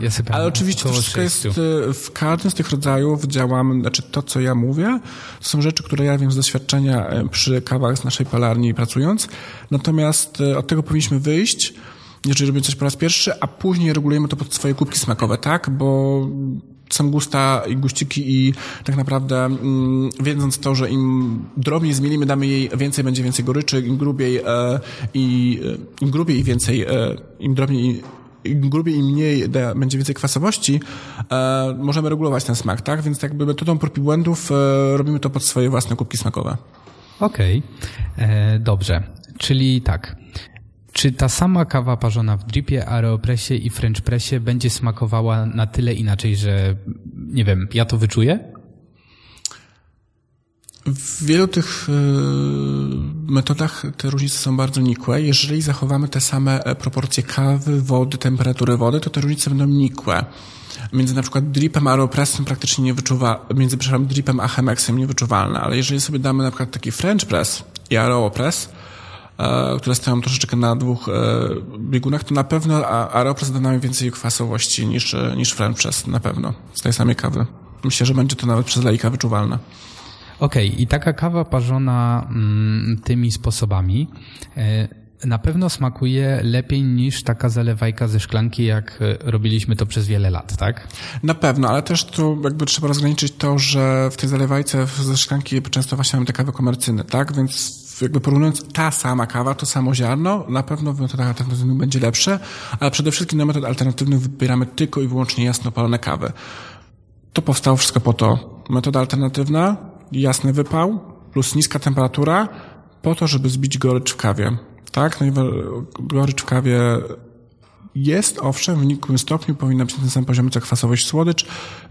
Ja Ale oczywiście to wszystko jest, e, w każdym z tych rodzajów działamy, znaczy to, co ja mówię, to są rzeczy, które ja wiem z doświadczenia e, przy kawach z naszej palarni pracując. Natomiast e, od tego powinniśmy wyjść, jeżeli robimy coś po raz pierwszy, a później regulujemy to pod swoje kubki smakowe, tak? Bo są gusta i guściki i tak naprawdę mm, wiedząc to, że im drobniej zmienimy, damy jej więcej, będzie więcej goryczy, im grubiej e, i im grubiej i więcej, e, im drobniej im grubiej i mniej da, będzie więcej kwasowości, e, możemy regulować ten smak, tak? Więc jakby metodą prób i błędów e, robimy to pod swoje własne kubki smakowe. Okej, okay. E, dobrze. Czyli tak. Czy ta sama kawa parzona w dripie, aeropressie i french pressie będzie smakowała na tyle inaczej, że nie wiem, ja to wyczuję? W wielu tych y, metodach te różnice są bardzo nikłe. Jeżeli zachowamy te same e, proporcje kawy, wody, temperatury wody, to te różnice będą nikłe. Między na przykład dripem a aeropressem praktycznie nie wyczuwa, między, przepraszam, dripem a chemexem niewyczuwalne, ale jeżeli sobie damy na przykład taki French press i aeropress, e, które stoją troszeczkę na dwóch e, biegunach, to na pewno aeropress da nam więcej kwasowości niż, niż French press, na pewno, z tej samej kawy. Myślę, że będzie to nawet przez laika wyczuwalne. Okej, okay. i taka kawa parzona mm, tymi sposobami e, na pewno smakuje lepiej niż taka zalewajka ze szklanki, jak e, robiliśmy to przez wiele lat, tak? Na pewno, ale też tu jakby trzeba rozgraniczyć to, że w tej zalewajce ze szklanki często właśnie mamy te kawy komercyjne, tak? Więc jakby porównując ta sama kawa, to samo ziarno, na pewno w metodach alternatywnych będzie lepsze, ale przede wszystkim na metod alternatywnych wybieramy tylko i wyłącznie jasno palone kawy. To powstało wszystko po to. Metoda alternatywna, jasny wypał plus niska temperatura po to, żeby zbić gorycz w kawie. Tak? No gorycz w kawie jest, owszem, w nikłym stopniu powinna być na tym samym poziomie co kwasowość słodycz.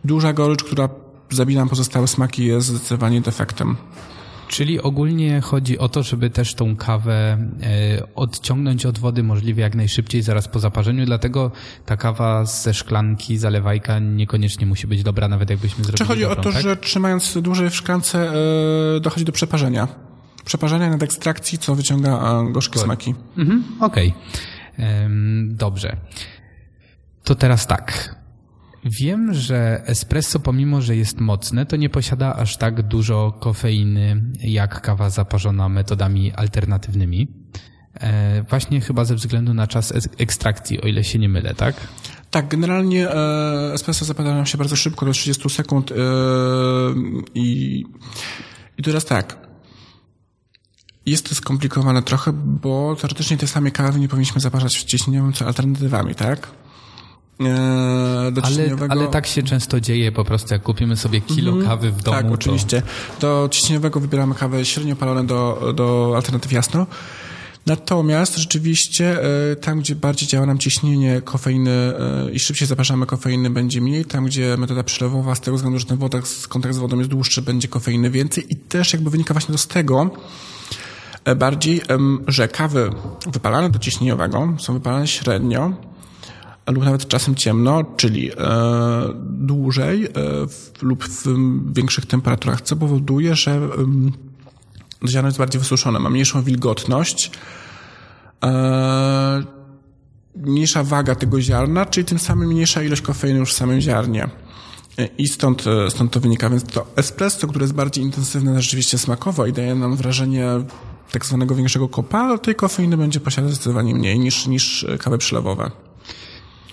Duża gorycz, która zabija pozostałe smaki jest zdecydowanie defektem. Czyli ogólnie chodzi o to, żeby też tą kawę e, odciągnąć od wody możliwie jak najszybciej zaraz po zaparzeniu, dlatego ta kawa ze szklanki, zalewajka niekoniecznie musi być dobra, nawet jakbyśmy zrobili Czy chodzi dobrą, o to, tak? że trzymając dłużej w szklance e, dochodzi do przeparzenia? Przeparzenia nad ekstrakcji, co wyciąga gorzkie smaki. Mhm, Okej. Okay. Dobrze. To teraz tak. Wiem, że espresso, pomimo że jest mocne, to nie posiada aż tak dużo kofeiny jak kawa zaparzona metodami alternatywnymi. E, właśnie chyba ze względu na czas ekstrakcji, o ile się nie mylę, tak? Tak, generalnie e, espresso zapada nam się bardzo szybko, do 30 sekund e, i, i teraz tak. Jest to skomplikowane trochę, bo teoretycznie te same kawy nie powinniśmy zaparzać w ciśnieniowym, co alternatywami, tak? E, ale, ale tak się często dzieje po prostu, jak kupimy sobie kilo mm, kawy w domu. Tak, oczywiście. Do ciśnieniowego wybieramy kawę średnio palone do, do alternatyw jasno. Natomiast rzeczywiście e, tam, gdzie bardziej działa nam ciśnienie kofeiny e, i szybciej zapraszamy kofeiny, będzie mniej. Tam, gdzie metoda przelewowa, z tego względu, że ten woda, kontakt z wodą jest dłuższy, będzie kofeiny więcej. I też jakby wynika właśnie to z tego, bardziej, że kawy wypalane do ciśnieniowego są wypalane średnio lub nawet czasem ciemno, czyli e, dłużej e, w, lub w większych temperaturach, co powoduje, że e, ziarno jest bardziej wysuszone, ma mniejszą wilgotność, e, mniejsza waga tego ziarna, czyli tym samym mniejsza ilość kofeiny już w samym ziarnie. E, I stąd, e, stąd to wynika. Więc to espresso, które jest bardziej intensywne rzeczywiście smakowo i daje nam wrażenie tak zwanego większego kopa, tej kofeiny będzie posiadać zdecydowanie mniej niż, niż kawy przylewowe.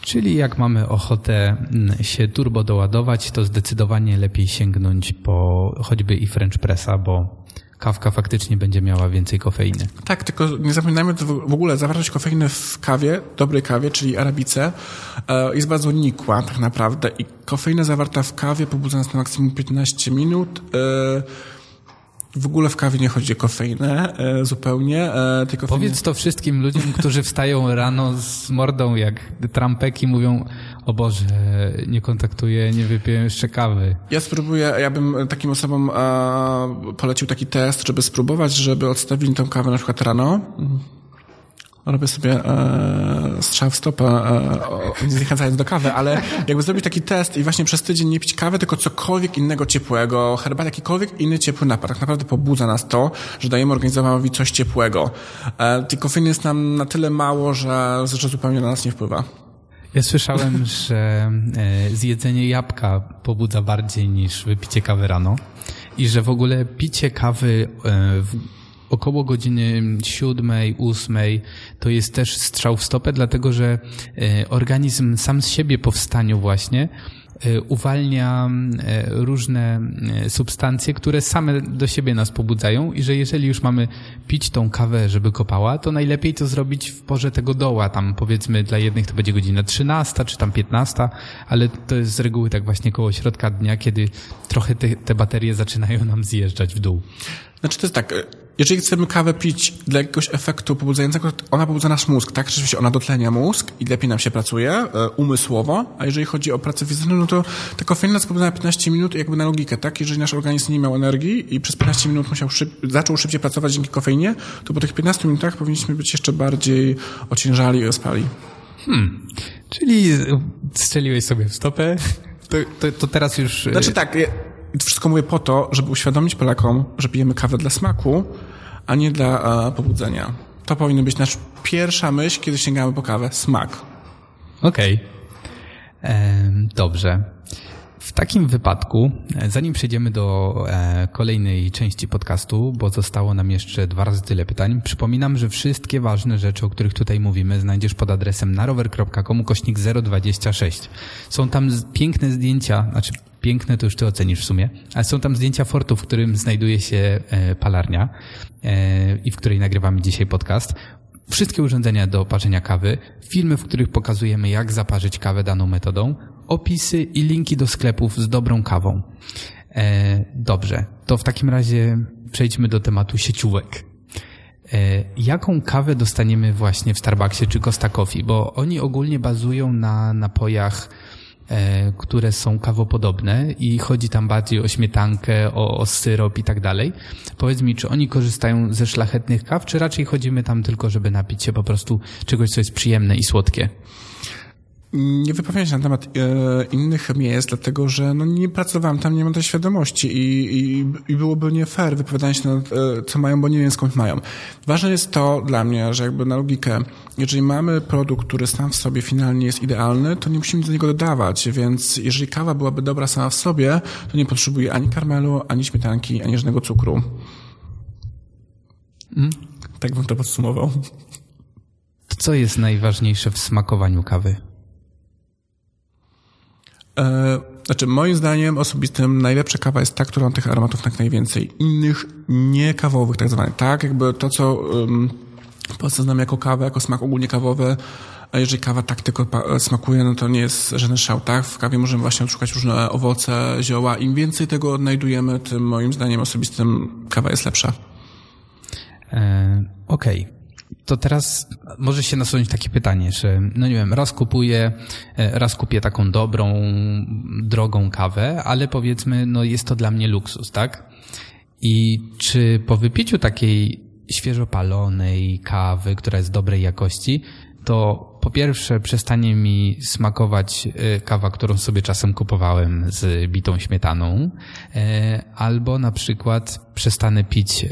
Czyli jak mamy ochotę mm, się turbo doładować, to zdecydowanie lepiej sięgnąć po choćby i French Pressa, bo kawka faktycznie będzie miała więcej kofeiny. Tak, tylko nie zapominajmy, w ogóle zawartość kofeiny w kawie, dobrej kawie, czyli arabice, e, jest bardzo nikła tak naprawdę i kofeina zawarta w kawie pobudza nas na maksimum 15 minut. E, w ogóle w kawie nie chodzi o kofeinę e, zupełnie. E, tylko Powiedz to wszystkim ludziom, którzy wstają rano z mordą jak trampek i mówią o Boże, nie kontaktuję, nie wypiję jeszcze kawy. Ja spróbuję, ja bym takim osobom e, polecił taki test, żeby spróbować, żeby odstawili tą kawę na przykład rano robię sobie e, strzał w stopę, e, nie zachęcając do kawy, ale jakby zrobić taki test i właśnie przez tydzień nie pić kawy, tylko cokolwiek innego ciepłego, herbatę, jakikolwiek inny ciepły napar. Tak naprawdę pobudza nas to, że dajemy organizmowi coś ciepłego. E, tej kofeiny jest nam na tyle mało, że, że zupełnie na nas nie wpływa. Ja słyszałem, że e, zjedzenie jabłka pobudza bardziej niż wypicie kawy rano i że w ogóle picie kawy e, około godziny siódmej, ósmej to jest też strzał w stopę, dlatego że e, organizm sam z siebie po wstaniu właśnie e, uwalnia e, różne substancje, które same do siebie nas pobudzają i że jeżeli już mamy pić tą kawę, żeby kopała, to najlepiej to zrobić w porze tego doła. Tam powiedzmy dla jednych to będzie godzina 13 czy tam 15, ale to jest z reguły tak właśnie koło środka dnia, kiedy trochę te, te baterie zaczynają nam zjeżdżać w dół. Znaczy to jest tak, jeżeli chcemy kawę pić dla jakiegoś efektu pobudzającego, ona pobudza nasz mózg, tak? Rzeczywiście ona dotlenia mózg i lepiej nam się pracuje e, umysłowo, a jeżeli chodzi o pracę fizyczną, no to ta kofeina nas pobudza na 15 minut jakby na logikę, tak? Jeżeli nasz organizm nie miał energii i przez 15 minut musiał szyb, zaczął szybciej pracować dzięki kofeinie, to po tych 15 minutach powinniśmy być jeszcze bardziej ociężali i ospali. Hmm. Czyli strzeliłeś sobie w stopę, to, to, to teraz już... Znaczy tak, i to wszystko mówię po to, żeby uświadomić Polakom, że pijemy kawę dla smaku, a nie dla e, pobudzenia. To powinna być nasza pierwsza myśl, kiedy sięgamy po kawę. Smak. Okej. Okay. Dobrze. W takim wypadku, e, zanim przejdziemy do e, kolejnej części podcastu, bo zostało nam jeszcze dwa razy tyle pytań, przypominam, że wszystkie ważne rzeczy, o których tutaj mówimy, znajdziesz pod adresem narower.com kośnik 026. Są tam piękne zdjęcia, znaczy piękne to już ty ocenisz w sumie, ale są tam zdjęcia fortu, w którym znajduje się e, palarnia i w której nagrywamy dzisiaj podcast wszystkie urządzenia do parzenia kawy, filmy, w których pokazujemy, jak zaparzyć kawę daną metodą, opisy i linki do sklepów z dobrą kawą. E, dobrze, to w takim razie przejdźmy do tematu sieciówek. E, jaką kawę dostaniemy właśnie w Starbucksie czy Costa Coffee? Bo oni ogólnie bazują na napojach, które są kawopodobne i chodzi tam bardziej o śmietankę, o, o syrop i tak dalej. Powiedz mi, czy oni korzystają ze szlachetnych kaw, czy raczej chodzimy tam tylko, żeby napić się po prostu czegoś, co jest przyjemne i słodkie? Nie wypowiadam się na temat e, innych miejsc, dlatego że no, nie pracowałem tam, nie mam tej świadomości i, i, i byłoby nie fair wypowiadanie się na e, co mają, bo nie wiem skąd mają. Ważne jest to dla mnie, że jakby na logikę, jeżeli mamy produkt, który sam w sobie finalnie jest idealny, to nie musimy do niego dodawać, więc jeżeli kawa byłaby dobra sama w sobie, to nie potrzebuje ani karmelu, ani śmietanki, ani żadnego cukru. Mm. Tak bym to podsumował. To co jest najważniejsze w smakowaniu kawy? E, znaczy, moim zdaniem osobistym najlepsza kawa jest ta, która ma tych aromatów jak najwięcej. Innych nie kawowych tak zwanych. Tak, jakby to, co um, w Polsce znamy jako kawę, jako smak ogólnie kawowy, a jeżeli kawa tak tylko smakuje, no to nie jest żaden szał, tak? W kawie możemy właśnie odszukać różne owoce, zioła. Im więcej tego odnajdujemy, tym moim zdaniem osobistym kawa jest lepsza. E, Okej. Okay to teraz może się nasunąć takie pytanie, że no nie wiem, raz kupuję, e, raz kupię taką dobrą, drogą kawę, ale powiedzmy, no jest to dla mnie luksus, tak? I czy po wypiciu takiej świeżo palonej kawy, która jest dobrej jakości, to po pierwsze przestanie mi smakować e, kawa, którą sobie czasem kupowałem z bitą śmietaną, e, albo na przykład przestanę pić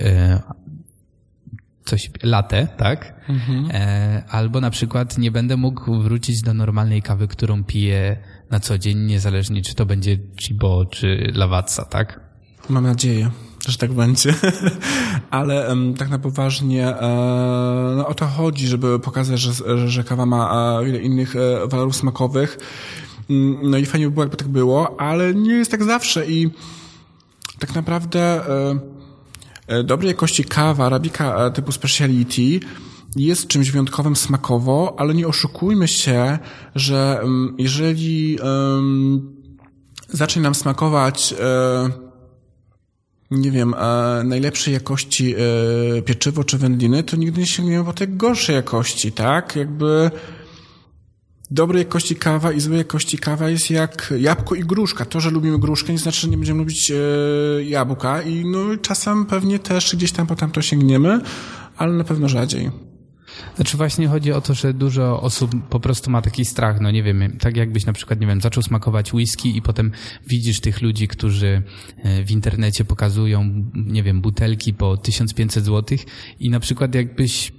coś latę, tak? Mhm. E, albo na przykład nie będę mógł wrócić do normalnej kawy, którą piję na co dzień, niezależnie czy to będzie Chibo czy Lavazza, tak? Mam nadzieję, że tak będzie. Ale tak na poważnie e, no, o to chodzi, żeby pokazać, że, że kawa ma e, wiele innych e, walorów smakowych. Mm, no i fajnie by było, jakby tak było, ale nie jest tak zawsze i tak naprawdę dobrej jakości kawa, arabika typu speciality jest czymś wyjątkowym smakowo, ale nie oszukujmy się, że mm, jeżeli um, zacznie nam smakować nie wiem, najlepszej jakości pieczywo czy wędliny, to nigdy nie sięgniemy po te gorszej jakości, tak? Jakby dobrej jakości kawa i złej jakości kawa jest jak jabłko i gruszka. To, że lubimy gruszkę, nie znaczy, że nie będziemy lubić jabłka i no czasem pewnie też gdzieś tam potem to sięgniemy, ale na pewno rzadziej. Znaczy właśnie chodzi o to, że dużo osób po prostu ma taki strach, no nie wiem, tak jakbyś na przykład, nie wiem, zaczął smakować whisky i potem widzisz tych ludzi, którzy e, w internecie pokazują, nie wiem, butelki po 1500 zł i na przykład jakbyś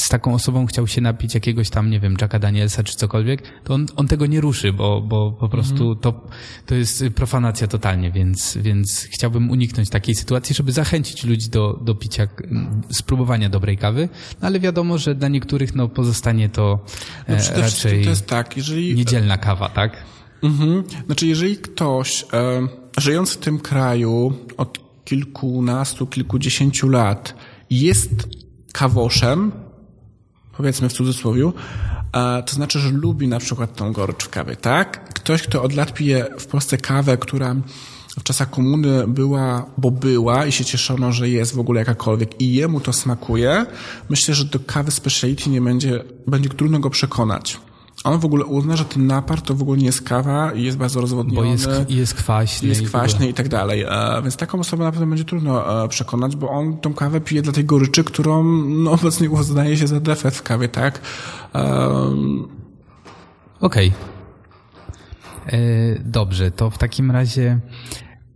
z taką osobą chciał się napić jakiegoś tam, nie wiem, Jacka Danielsa czy cokolwiek, to on, on tego nie ruszy, bo, bo po prostu mm. to, to jest profanacja totalnie, więc, więc chciałbym uniknąć takiej sytuacji, żeby zachęcić ludzi do, do picia, spróbowania dobrej kawy, no ale wiadomo, że dla niektórych no, pozostanie to no, e, raczej to jest tak, jeżeli... niedzielna kawa, tak? Mhm. Znaczy, jeżeli ktoś e, żyjąc w tym kraju od kilkunastu, kilkudziesięciu lat jest kawoszem, powiedzmy w cudzysłowie, to znaczy, że lubi na przykład tą gorycz w kawie, tak? Ktoś, kto od lat pije w Polsce kawę, która w czasach komuny była, bo była i się cieszono, że jest w ogóle jakakolwiek i jemu to smakuje, myślę, że do kawy speciality nie będzie, będzie trudno go przekonać on w ogóle uzna, że ten napar to w ogóle nie jest kawa i jest bardzo rozwodniony. Bo jest, jest kwaśny. Jest kwaśny i, i tak dalej. E, więc taką osobę na pewno będzie trudno e, przekonać, bo on tą kawę pije dla tej goryczy, którą no, obecnie uznaje się za defekt w kawie, tak? Um... Okej. Okay. E, dobrze, to w takim razie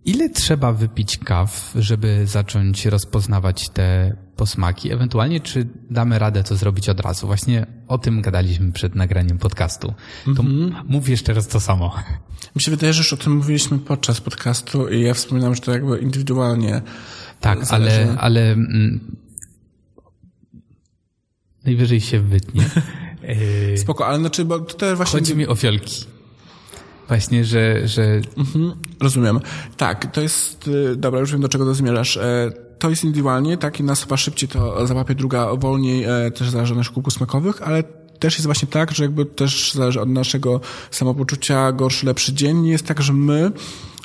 ile trzeba wypić kaw, żeby zacząć rozpoznawać te posmaki? Ewentualnie, czy damy radę to zrobić od razu? Właśnie o tym gadaliśmy przed nagraniem podcastu. To mm-hmm. mów jeszcze raz to samo. Mi się wydaje, że już o tym mówiliśmy podczas podcastu i ja wspominam, że to jakby indywidualnie. Tak, zależy. ale, ale mm, najwyżej się wytnie. Spoko, ale znaczy, bo to właśnie... Chodzi mi o fiolki. Właśnie, że... że... Mhm, rozumiem. Tak, to jest... Y, dobra, już wiem, do czego to zmierzasz. To jest indywidualnie, tak? Jedna osoba szybciej to załapie, druga wolniej, e, też zależy od naszych kółków smakowych, ale też jest właśnie tak, że jakby też zależy od naszego samopoczucia, gorszy, lepszy dzień. Nie jest tak, że my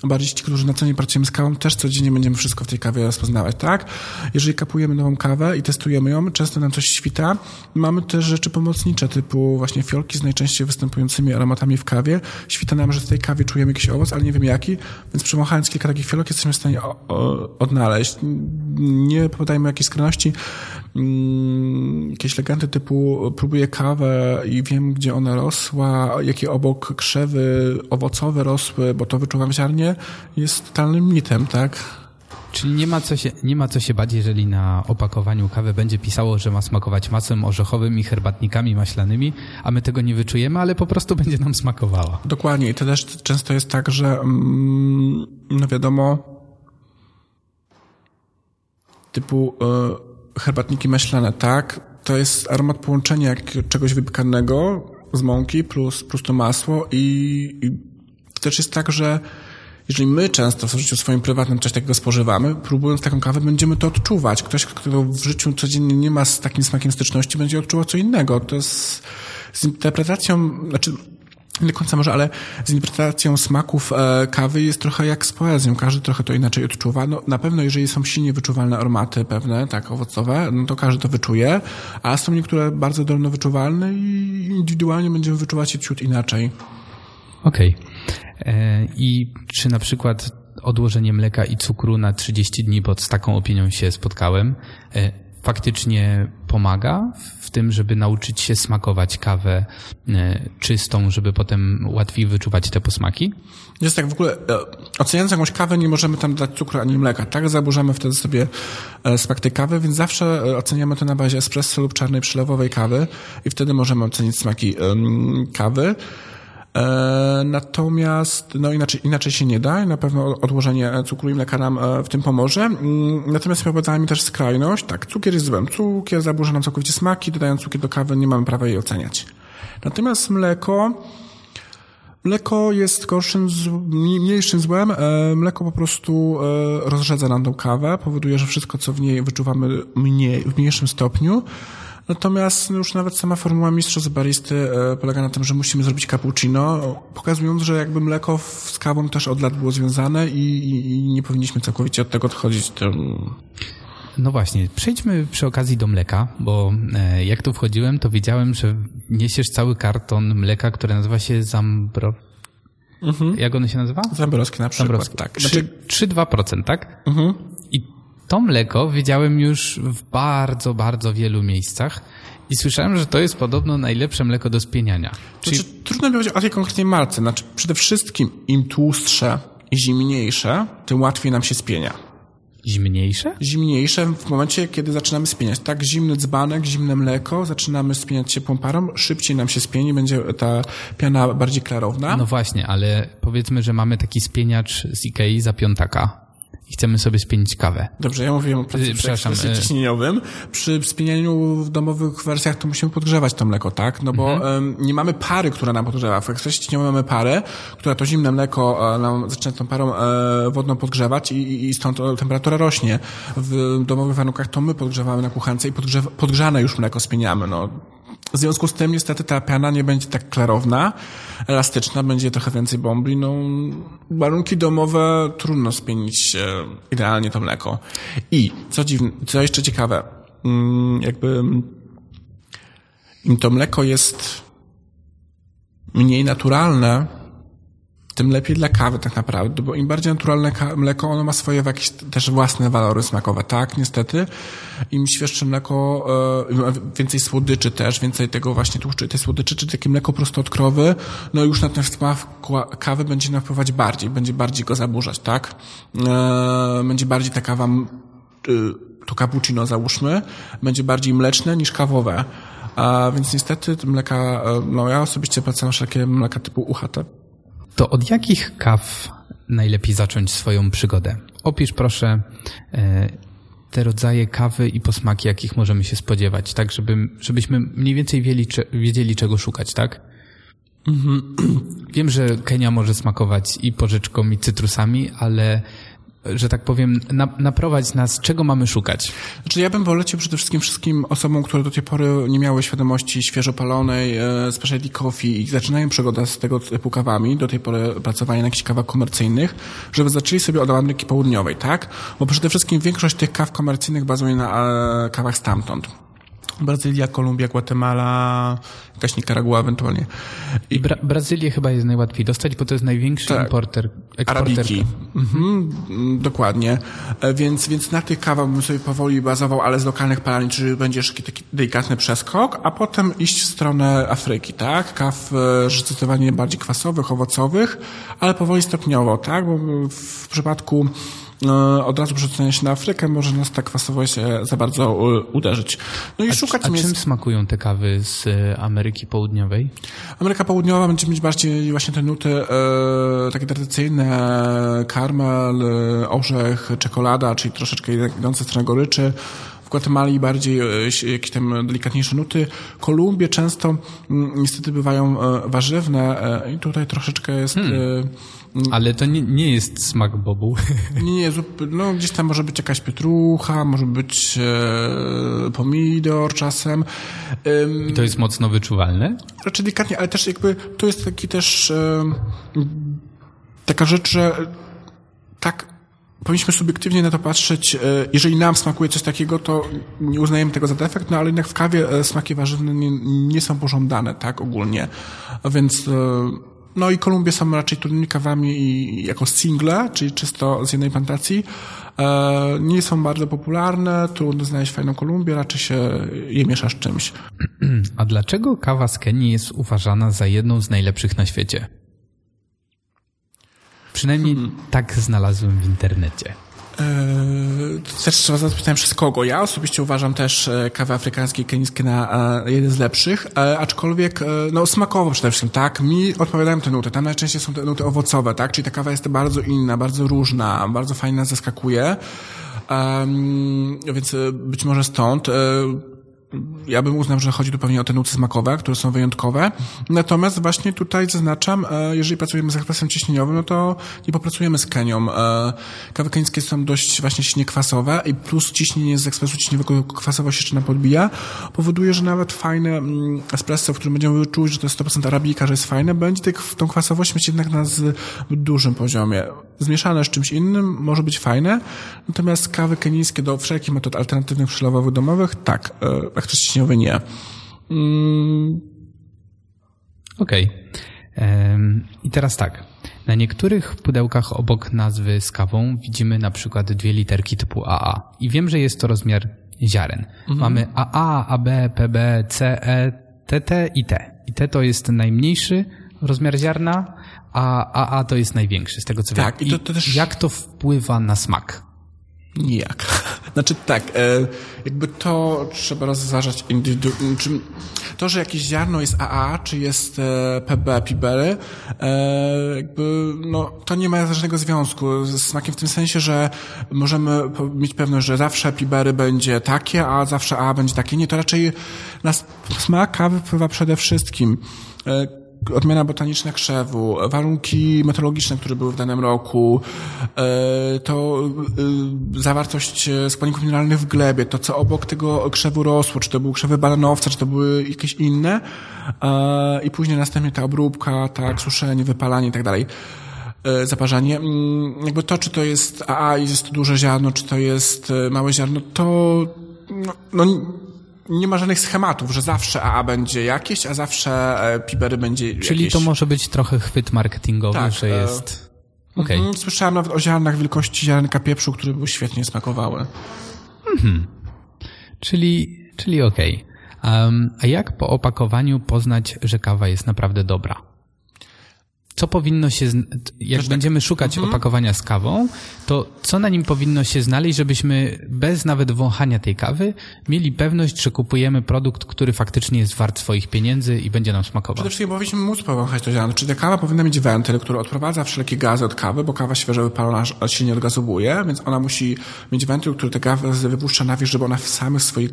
bardziej ci, którzy na co nie pracujemy z kawą, też codziennie będziemy wszystko w tej kawie rozpoznawać, tak? Jeżeli kapujemy nową kawę i testujemy ją, często nam coś świta. Mamy też rzeczy pomocnicze, typu właśnie fiolki z najczęściej występującymi aromatami w kawie. Świta nam, że w tej kawie czujemy jakiś owoc, ale nie wiem jaki, więc przemachając kilka takich fiolek jesteśmy w stanie odnaleźć. Nie podajmy jakiejś skrajności, jakieś legendy typu próbuję kawę i wiem, gdzie ona rosła, jakie obok krzewy owocowe rosły, bo to wyczuwam ziarnie, jest totalnym mitem, tak? Czyli nie ma, co się, nie ma co się bać, jeżeli na opakowaniu kawy będzie pisało, że ma smakować masłem orzechowym i herbatnikami maślanymi, a my tego nie wyczujemy, ale po prostu będzie nam smakowała. Dokładnie. I to też często jest tak, że mm, no wiadomo, typu y, herbatniki maślane, tak? To jest aromat połączenia czegoś wypikanego z mąki plus, plus to masło i, i też jest tak, że jeżeli my często w życiu swoim prywatnym coś takiego spożywamy, próbując taką kawę, będziemy to odczuwać. Ktoś, kto w życiu codziennie nie ma z takim smakiem styczności, będzie odczuwał co innego. To jest z interpretacją, znaczy nie do końca może, ale z interpretacją smaków e, kawy jest trochę jak z poezją. Każdy trochę to inaczej odczuwa. No, na pewno, jeżeli są silnie wyczuwalne aromaty pewne, tak, owocowe, no to każdy to wyczuje, a są niektóre bardzo drobno wyczuwalne i indywidualnie będziemy wyczuwać je ciut inaczej. Okej. Okay. E, I czy na przykład odłożenie mleka i cukru na 30 dni, z taką opinią się spotkałem, e, faktycznie pomaga w tym, żeby nauczyć się smakować kawę e, czystą, żeby potem łatwiej wyczuwać te posmaki? Jest tak w ogóle, oceniając jakąś kawę, nie możemy tam dać cukru ani mleka, tak? Zaburzamy wtedy sobie smak tej kawy, więc zawsze oceniamy to na bazie espresso lub czarnej przelewowej kawy i wtedy możemy ocenić smaki kawy. E, natomiast, no inaczej, inaczej się nie da i na pewno odłożenie cukru i mleka nam e, w tym pomoże. Mm, natomiast wprowadzała mi też skrajność. Tak, cukier jest złem. Cukier zaburza nam całkowicie smaki, dodając cukier do kawy nie mamy prawa jej oceniać. Natomiast mleko, Mleko jest gorszym, mniejszym złem. E, mleko po prostu rozrzedza nam tą kawę, powoduje, że wszystko, co w niej wyczuwamy mniej, w mniejszym stopniu, Natomiast no już nawet sama formuła mistrza z baristy e, polega na tym, że musimy zrobić cappuccino, pokazując, że jakby mleko z kawą też od lat było związane i, i, i nie powinniśmy całkowicie od tego odchodzić. No właśnie, przejdźmy przy okazji do mleka, bo e, jak tu wchodziłem, to widziałem, że niesiesz cały karton mleka, które nazywa się Zambro... Mhm. Jak ono się nazywa? Zambrowski na przykład, Zambrowski. tak. Znaczy... 3-2%, tak? Mhm. I to mleko widziałem już w bardzo, bardzo wielu miejscach i słyszałem, że to jest podobno najlepsze mleko do spieniania. Czyli... Znaczy, trudno mi powiedzieć o tej konkretnej marce. Znaczy, przede wszystkim im tłustsze i zimniejsze, tym łatwiej nam się spienia. Zimniejsze? Zimniejsze w momencie, kiedy zaczynamy spieniać. Tak, zimny dzbanek, zimne mleko, zaczynamy spieniać ciepłą parą, szybciej nam się spieni, będzie ta piana bardziej klarowna. No właśnie, ale powiedzmy, że mamy taki spieniacz z Ikei za piątaka i chcemy sobie spienić kawę. Dobrze, ja mówiłem o y, ciśnieniowym. Przy spienianiu w domowych wersjach to musimy podgrzewać to mleko, tak? No bo mhm. nie mamy pary, która nam podgrzewa. W ekspresie ciśnieniowym mamy parę, która to zimne mleko e, nam zaczyna tą parą e, wodną podgrzewać i, i stąd temperatura rośnie. W domowych warunkach to my podgrzewamy na kuchence i podgrzane już mleko spieniamy. No, w związku z tym niestety ta piana nie będzie tak klarowna, elastyczna, będzie trochę więcej bombli. No, warunki domowe trudno spienić idealnie to mleko. I co dziwne, co jeszcze ciekawe, mm, jakby im to mleko jest mniej naturalne, tym lepiej dla kawy tak naprawdę, bo im bardziej naturalne mleko, ono ma swoje jakieś też własne walory smakowe, tak, niestety. Im świeższe mleko, e, więcej słodyczy też, więcej tego właśnie tłuszczu i tej słodyczy, czy takie mleko prosto od krowy, no już na ten smak kawy będzie nam wpływać bardziej, będzie bardziej go zaburzać, tak. E, będzie bardziej ta kawa, to cappuccino załóżmy, będzie bardziej mleczne niż kawowe. A więc niestety mleka, e, no ja osobiście polecam wszelkie mleka typu UHT. To od jakich kaw najlepiej zacząć swoją przygodę? Opisz proszę e, te rodzaje kawy i posmaki, jakich możemy się spodziewać, tak, żeby, żebyśmy mniej więcej wiedzieli, wiedzieli czego szukać, tak? Mhm. Wiem, że Kenia może smakować i porzeczką, i cytrusami, ale że tak powiem, na, naprowadź nas, czego mamy szukać? Znaczy ja bym polecił przede wszystkim wszystkim osobom, które do tej pory nie miały świadomości świeżo palonej e, specialty coffee i zaczynają przygodę z tego typu kawami, do tej pory pracowania na jakichś kawach komercyjnych, żeby zaczęli sobie od Ameryki Południowej, tak? Bo przede wszystkim większość tych kaw komercyjnych bazuje na e, kawach stamtąd. Brazylia, Kolumbia, Guatemala, jakaś Nikaragua ewentualnie. I Bra Brazylię chyba jest najłatwiej dostać, bo to jest największy tak. importer, eksporter. Arabiki. Mhm, dokładnie. E, więc, więc na tych kawach bym sobie powoli bazował, ale z lokalnych palarni, czy będzie jeszcze taki delikatny przeskok, a potem iść w stronę Afryki, tak? Kaw e, zdecydowanie bardziej kwasowych, owocowych, ale powoli stopniowo, tak? Bo w przypadku od razu przerzucenie się na Afrykę może nas ta kwasowość za bardzo uderzyć. No i a, szukać a czym smakują te kawy z e, Ameryki Południowej? Ameryka Południowa będzie mieć bardziej właśnie te nuty e, takie tradycyjne, karmel, e, orzech, czekolada, czyli troszeczkę idące w stronę goryczy w Gwatemali bardziej e, jakieś tam delikatniejsze nuty. Kolumbie często mm, niestety bywają warzywne i tutaj troszeczkę jest hmm. Ale to nie, nie jest smak bobu. Nie, nie, no gdzieś tam może być jakaś pietrucha, może być e, pomidor czasem. I to jest mocno wyczuwalne? Raczej delikatnie, ale też jakby to jest taki też e, taka rzecz, że tak powinniśmy subiektywnie na to patrzeć. E, jeżeli nam smakuje coś takiego, to nie uznajemy tego za defekt, no ale jednak w kawie e, smaki warzywne nie, nie są pożądane, tak, ogólnie. A więc e, no i Kolumbie są raczej trudnymi kawami jako single, czyli czysto z jednej plantacji. E, nie są bardzo popularne, trudno znaleźć fajną Kolumbię, raczej się je miesza z czymś. A dlaczego kawa z Kenii jest uważana za jedną z najlepszych na świecie? Przynajmniej hmm. tak znalazłem w internecie. Eee, też trzeba zadać pytanie przez kogo. Ja osobiście uważam też e, kawę afrykańskie i kenijskie na e, jeden z lepszych, e, aczkolwiek no smakowo przede wszystkim, tak? Mi odpowiadają te nuty. Tam najczęściej są te nuty owocowe, tak? Czyli ta kawa jest bardzo inna, bardzo różna, bardzo fajna, zaskakuje. Um, więc być może stąd ja bym uznał, że chodzi tu pewnie o te nuty smakowe, które są wyjątkowe. Natomiast właśnie tutaj zaznaczam, e, jeżeli pracujemy z ekspresem ciśnieniowym, no to nie popracujemy z Kenią. E, kawy keńskie są dość właśnie silnie kwasowe i plus ciśnienie z ekspresu ciśnieniowego kwasowość jeszcze nam podbija, powoduje, że nawet fajne mm, espresso, w którym będziemy czuć, że to jest 100% arabika, że jest fajne, będzie tych, tą kwasowość mieć jednak na dużym poziomie. Zmieszane z czymś innym może być fajne, natomiast kawy kenijskie do wszelkich metod alternatywnych przelowowych domowych, tak, e, ciśnieniowy nie. Mm. Okej. Okay. I teraz tak. Na niektórych pudełkach obok nazwy z kawą widzimy na przykład dwie literki typu AA. I wiem, że jest to rozmiar ziaren. Mhm. Mamy AA, AB, PB, CE, TT i T. I T to jest najmniejszy rozmiar ziarna, a AA to jest największy, z tego co tak, wiem. I to, to też... Jak to wpływa na smak? Nijak. Znaczy tak, e, jakby to trzeba rozważać indywidualnie. To, że jakieś ziarno jest AA, czy jest e, PB, pibery, e, jakby, no, to nie ma żadnego związku z smakiem w tym sensie, że możemy mieć pewność, że zawsze pibery będzie takie, a zawsze A będzie takie. Nie, to raczej na smak kawy wpływa przede wszystkim odmiana botaniczna krzewu, warunki meteorologiczne, które były w danym roku, e, to e, zawartość składników mineralnych w glebie, to co obok tego krzewu rosło, czy to były krzewy baranowca, czy to były jakieś inne e, i później następnie ta obróbka, tak, suszenie, wypalanie i tak dalej zaparzanie. Mm, jakby to, czy to jest AA jest to duże ziarno, czy to jest małe ziarno, to no, no nie ma żadnych schematów, że zawsze AA będzie jakieś, a zawsze e, Pibery będzie jakieś. Czyli to może być trochę chwyt marketingowy, tak, że e, jest... Okay. Mhm, słyszałem nawet o ziarnach wielkości ziarenka pieprzu, które były świetnie smakowały. Mhm. Czyli, czyli okej. Okay. Um, a jak po opakowaniu poznać, że kawa jest naprawdę dobra? Co powinno się, jak tak. będziemy szukać mhm. opakowania z kawą, to co na nim powinno się znaleźć, żebyśmy bez nawet wąchania tej kawy mieli pewność, że kupujemy produkt, który faktycznie jest wart swoich pieniędzy i będzie nam smakował. Przede wszystkim powinniśmy móc powąchać to ziarno. Czy ta kawa powinna mieć wentyl, który odprowadza wszelkie gazy od kawy, bo kawa świeżo wypalona silnie odgazowuje, więc ona musi mieć wentyl, który te gazy wypuszcza na wierzch, żeby ona w samych swoich,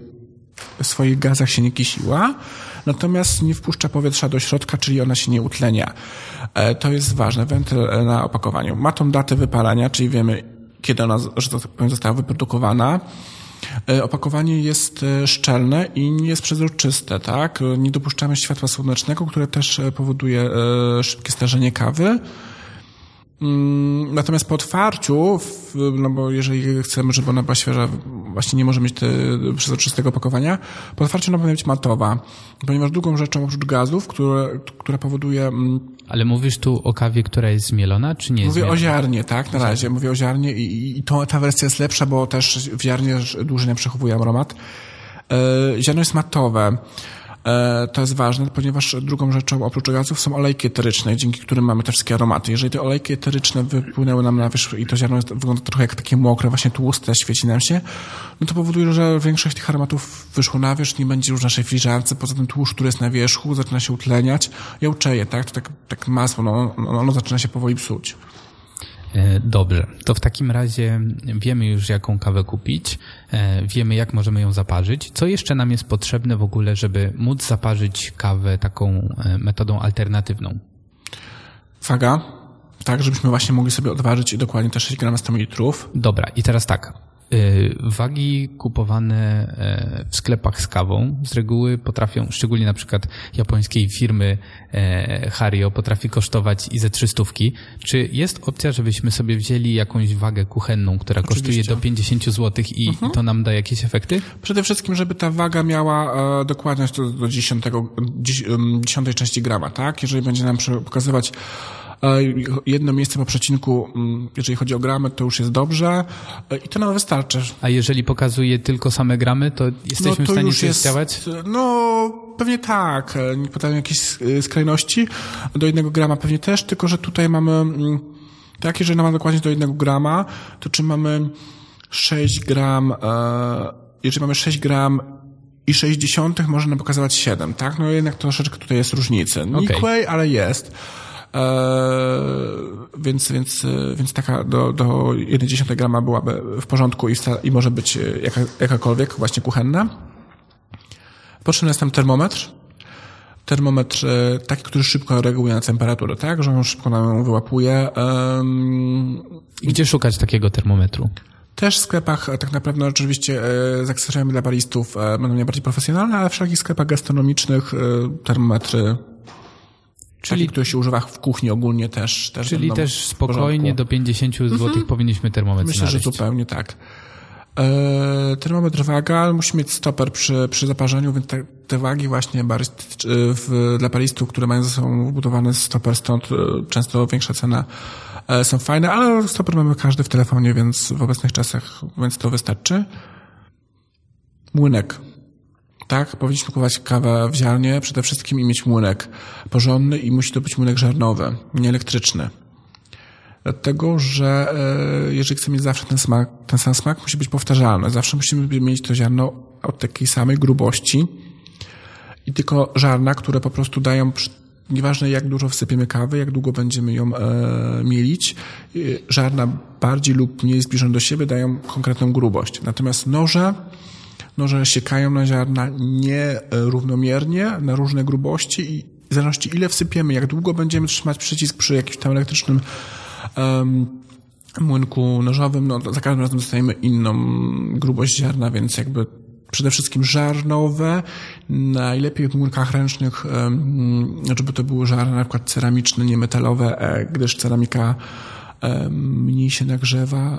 swoich gazach się nie kisiła natomiast nie wpuszcza powietrza do środka, czyli ona się nie utlenia. E, to jest ważne, wentyl e, na opakowaniu. Ma tą datę wypalania, czyli wiemy, kiedy ona, że tak powiem, została wyprodukowana. E, opakowanie jest szczelne i nie jest przezroczyste, tak? Nie dopuszczamy światła słonecznego, które też powoduje szybkie starzenie kawy. Mm, natomiast po otwarciu, no bo jeżeli chcemy, żeby ona była świeża, właśnie nie może mieć te, przezroczystego opakowania, po otwarciu ona powinna być matowa, ponieważ drugą rzeczą oprócz gazów, które, która powoduje... Mm, Ale mówisz tu o kawie, która jest zmielona, czy nie Mówię zmielona? o ziarnie, tak, na razie. Mówię o ziarnie i, i to, ta wersja jest lepsza, bo też w ziarnie dłużej nie przechowuje aromat. E, ziarno jest matowe. E, to jest ważne, ponieważ drugą rzeczą oprócz gazów są olejki eteryczne, dzięki którym mamy te wszystkie aromaty. Jeżeli te olejki eteryczne wypłynęły nam na wierzch i to ziarno jest, wygląda trochę jak takie mokre, właśnie tłuste, świeci nam się, no to powoduje, że większość tych aromatów wyszło na wierzch, nie będzie już w naszej filiżance, poza tym tłuszcz, który jest na wierzchu, zaczyna się utleniać, jałczeje, tak? To tak, tak masło, no, ono zaczyna się powoli psuć. E, dobrze, to w takim razie wiemy już, jaką kawę kupić, e, wiemy, jak możemy ją zaparzyć. Co jeszcze nam jest potrzebne w ogóle, żeby móc zaparzyć kawę taką e, metodą alternatywną? Waga, tak, żebyśmy właśnie mogli sobie odważyć dokładnie te 6 gram 100 ml. Dobra, i teraz tak. Y, wagi kupowane e, w sklepach z kawą z reguły potrafią, szczególnie na przykład japońskiej firmy e, Hario, potrafi kosztować i ze trzystówki. Czy jest opcja, żebyśmy sobie wzięli jakąś wagę kuchenną, która Oczywiście. kosztuje do 50 zł i, mhm. to nam da jakieś efekty? Przede wszystkim, żeby ta waga miała e, dokładność do, do 10, 10 części grama, tak? Jeżeli będzie nam pokazywać jedno miejsce po przecinku, mm, jeżeli chodzi o gramy, to już jest dobrze e, i to nam wystarczy. A jeżeli pokazuje tylko same gramy, to jesteśmy no, to w stanie już jest, działać? No, pewnie tak. E, nie podaję jakieś skrajności. Do jednego grama pewnie też, tylko że tutaj mamy mm, Tak, jeżeli mamy dokładnie do jednego grama, to czy mamy 6 gram, e, jeżeli mamy 6 gram i 60 może nam pokazywać 7, tak? No jednak troszeczkę tutaj jest różnicy. Nikłej, okay. ale jest. Eee, więc, więc, więc taka do, do 1,1 grama byłaby w porządku i, i może być jaka, jakakolwiek właśnie kuchenna. Potrzebny jest tam termometr. Termometr e, taki, który szybko reaguje na temperaturę, tak? Że on szybko nam wyłapuje. Um, Gdzie szukać takiego termometru? Też w sklepach, e, tak naprawdę oczywiście e, z akcesoriami dla baristów będą najbardziej profesjonalne, ale w wszelkich sklepach gastronomicznych termometry Czyli, które się używa w kuchni ogólnie też. też czyli też spokojnie do 50 zł mhm. powinniśmy termometr Myślę, znaleźć. że zupełnie tak. E, termometr waga, musi mieć stoper przy, przy zaparzeniu, więc te, te wagi właśnie baryst, w, dla baristów, które mają ze sobą wbudowany stoper, stąd e, często większa cena e, są fajne, ale stoper mamy każdy w telefonie, więc w obecnych czasach, więc to wystarczy. Młynek tak, powinniśmy kupować kawę w ziarnie przede wszystkim i mieć młynek porządny i musi to być młynek żarnowy, nie elektryczny. Dlatego, że e, jeżeli chcemy mieć zawsze ten smak, ten sam smak musi być powtarzalny. Zawsze musimy mieć to ziarno od takiej samej grubości i tylko żarna, które po prostu dają nieważne jak dużo wsypiemy kawy, jak długo będziemy ją e, mielić, żarna bardziej lub mniej zbliżone do siebie dają konkretną grubość. Natomiast noże noże siekają na ziarna nierównomiernie, na różne grubości i w zależności ile wsypiemy, jak długo będziemy trzymać przycisk przy jakimś tam elektrycznym um, młynku nożowym, no za każdym razem dostajemy inną grubość ziarna, więc jakby przede wszystkim żarnowe, najlepiej w młynkach ręcznych, żeby to były żarne na przykład ceramiczne, nie metalowe, e, gdyż ceramika mniej się nagrzewa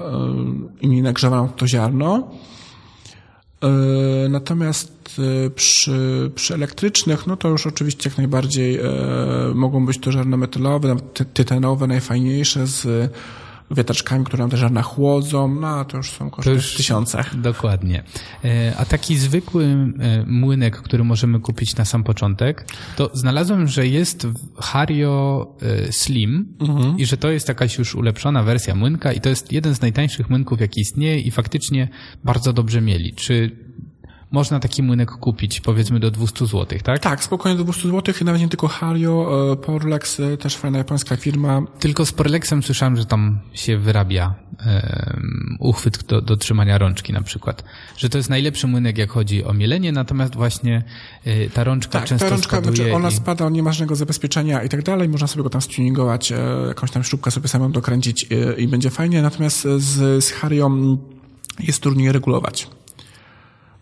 i mniej nagrzewa to ziarno. E, natomiast e, przy, przy elektrycznych, no to już oczywiście jak najbardziej e, mogą być to żarne metalowe, tytanowe, najfajniejsze z wiatraczkami, które nam te żarna chłodzą, no to już są koszty to już w tysiącach. Dokładnie. E, a taki zwykły e, młynek, który możemy kupić na sam początek, to znalazłem, że jest Hario e, Slim mhm. i że to jest jakaś już ulepszona wersja młynka i to jest jeden z najtańszych młynków, jaki istnieje i faktycznie bardzo dobrze mieli. Czy można taki młynek kupić powiedzmy do 200 zł, tak? Tak, spokojnie do 200 zł i nawet nie tylko Hario, e, Porlex, e, też fajna japońska firma. Tylko z Porlexem słyszałem, że tam się wyrabia um, uchwyt do, do trzymania rączki na przykład. Że to jest najlepszy młynek, jak chodzi o mielenie, natomiast właśnie y, ta rączka tak, często ta rączka, znaczy ona i... spada, nie ma żadnego zabezpieczenia i tak dalej, można sobie go tam stuningować, e, jakąś tam śrubkę sobie samą dokręcić i, i będzie fajnie, natomiast z, z Hario jest trudniej regulować.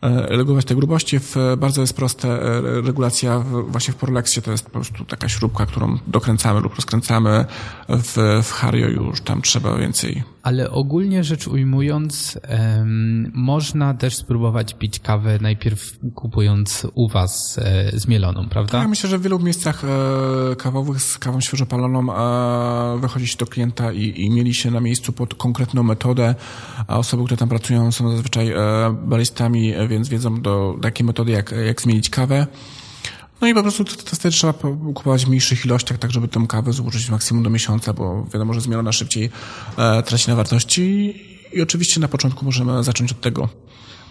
E, regulować te grubości. W, bardzo jest prosta e, regulacja w, właśnie w Porlexie, to jest po prostu taka śrubka, którą dokręcamy lub rozkręcamy. W, w Hario już tam trzeba więcej ale ogólnie rzecz ujmując, można też spróbować pić kawę najpierw kupując u Was e, zmieloną, prawda? Tak, myślę, że w wielu miejscach e, kawowych z kawą świeżo paloną e, wychodzi się do klienta i, i mieli się na miejscu pod konkretną metodę, a osoby, które tam pracują są zazwyczaj baristami, więc wiedzą do, jakiej metody, jak, jak zmienić kawę. No i po prostu to wtedy trzeba kupować w mniejszych ilościach, tak żeby tę kawę zużyć maksimum do miesiąca, bo wiadomo, że zmiana szybciej e, traci na wartości i oczywiście na początku możemy zacząć od tego.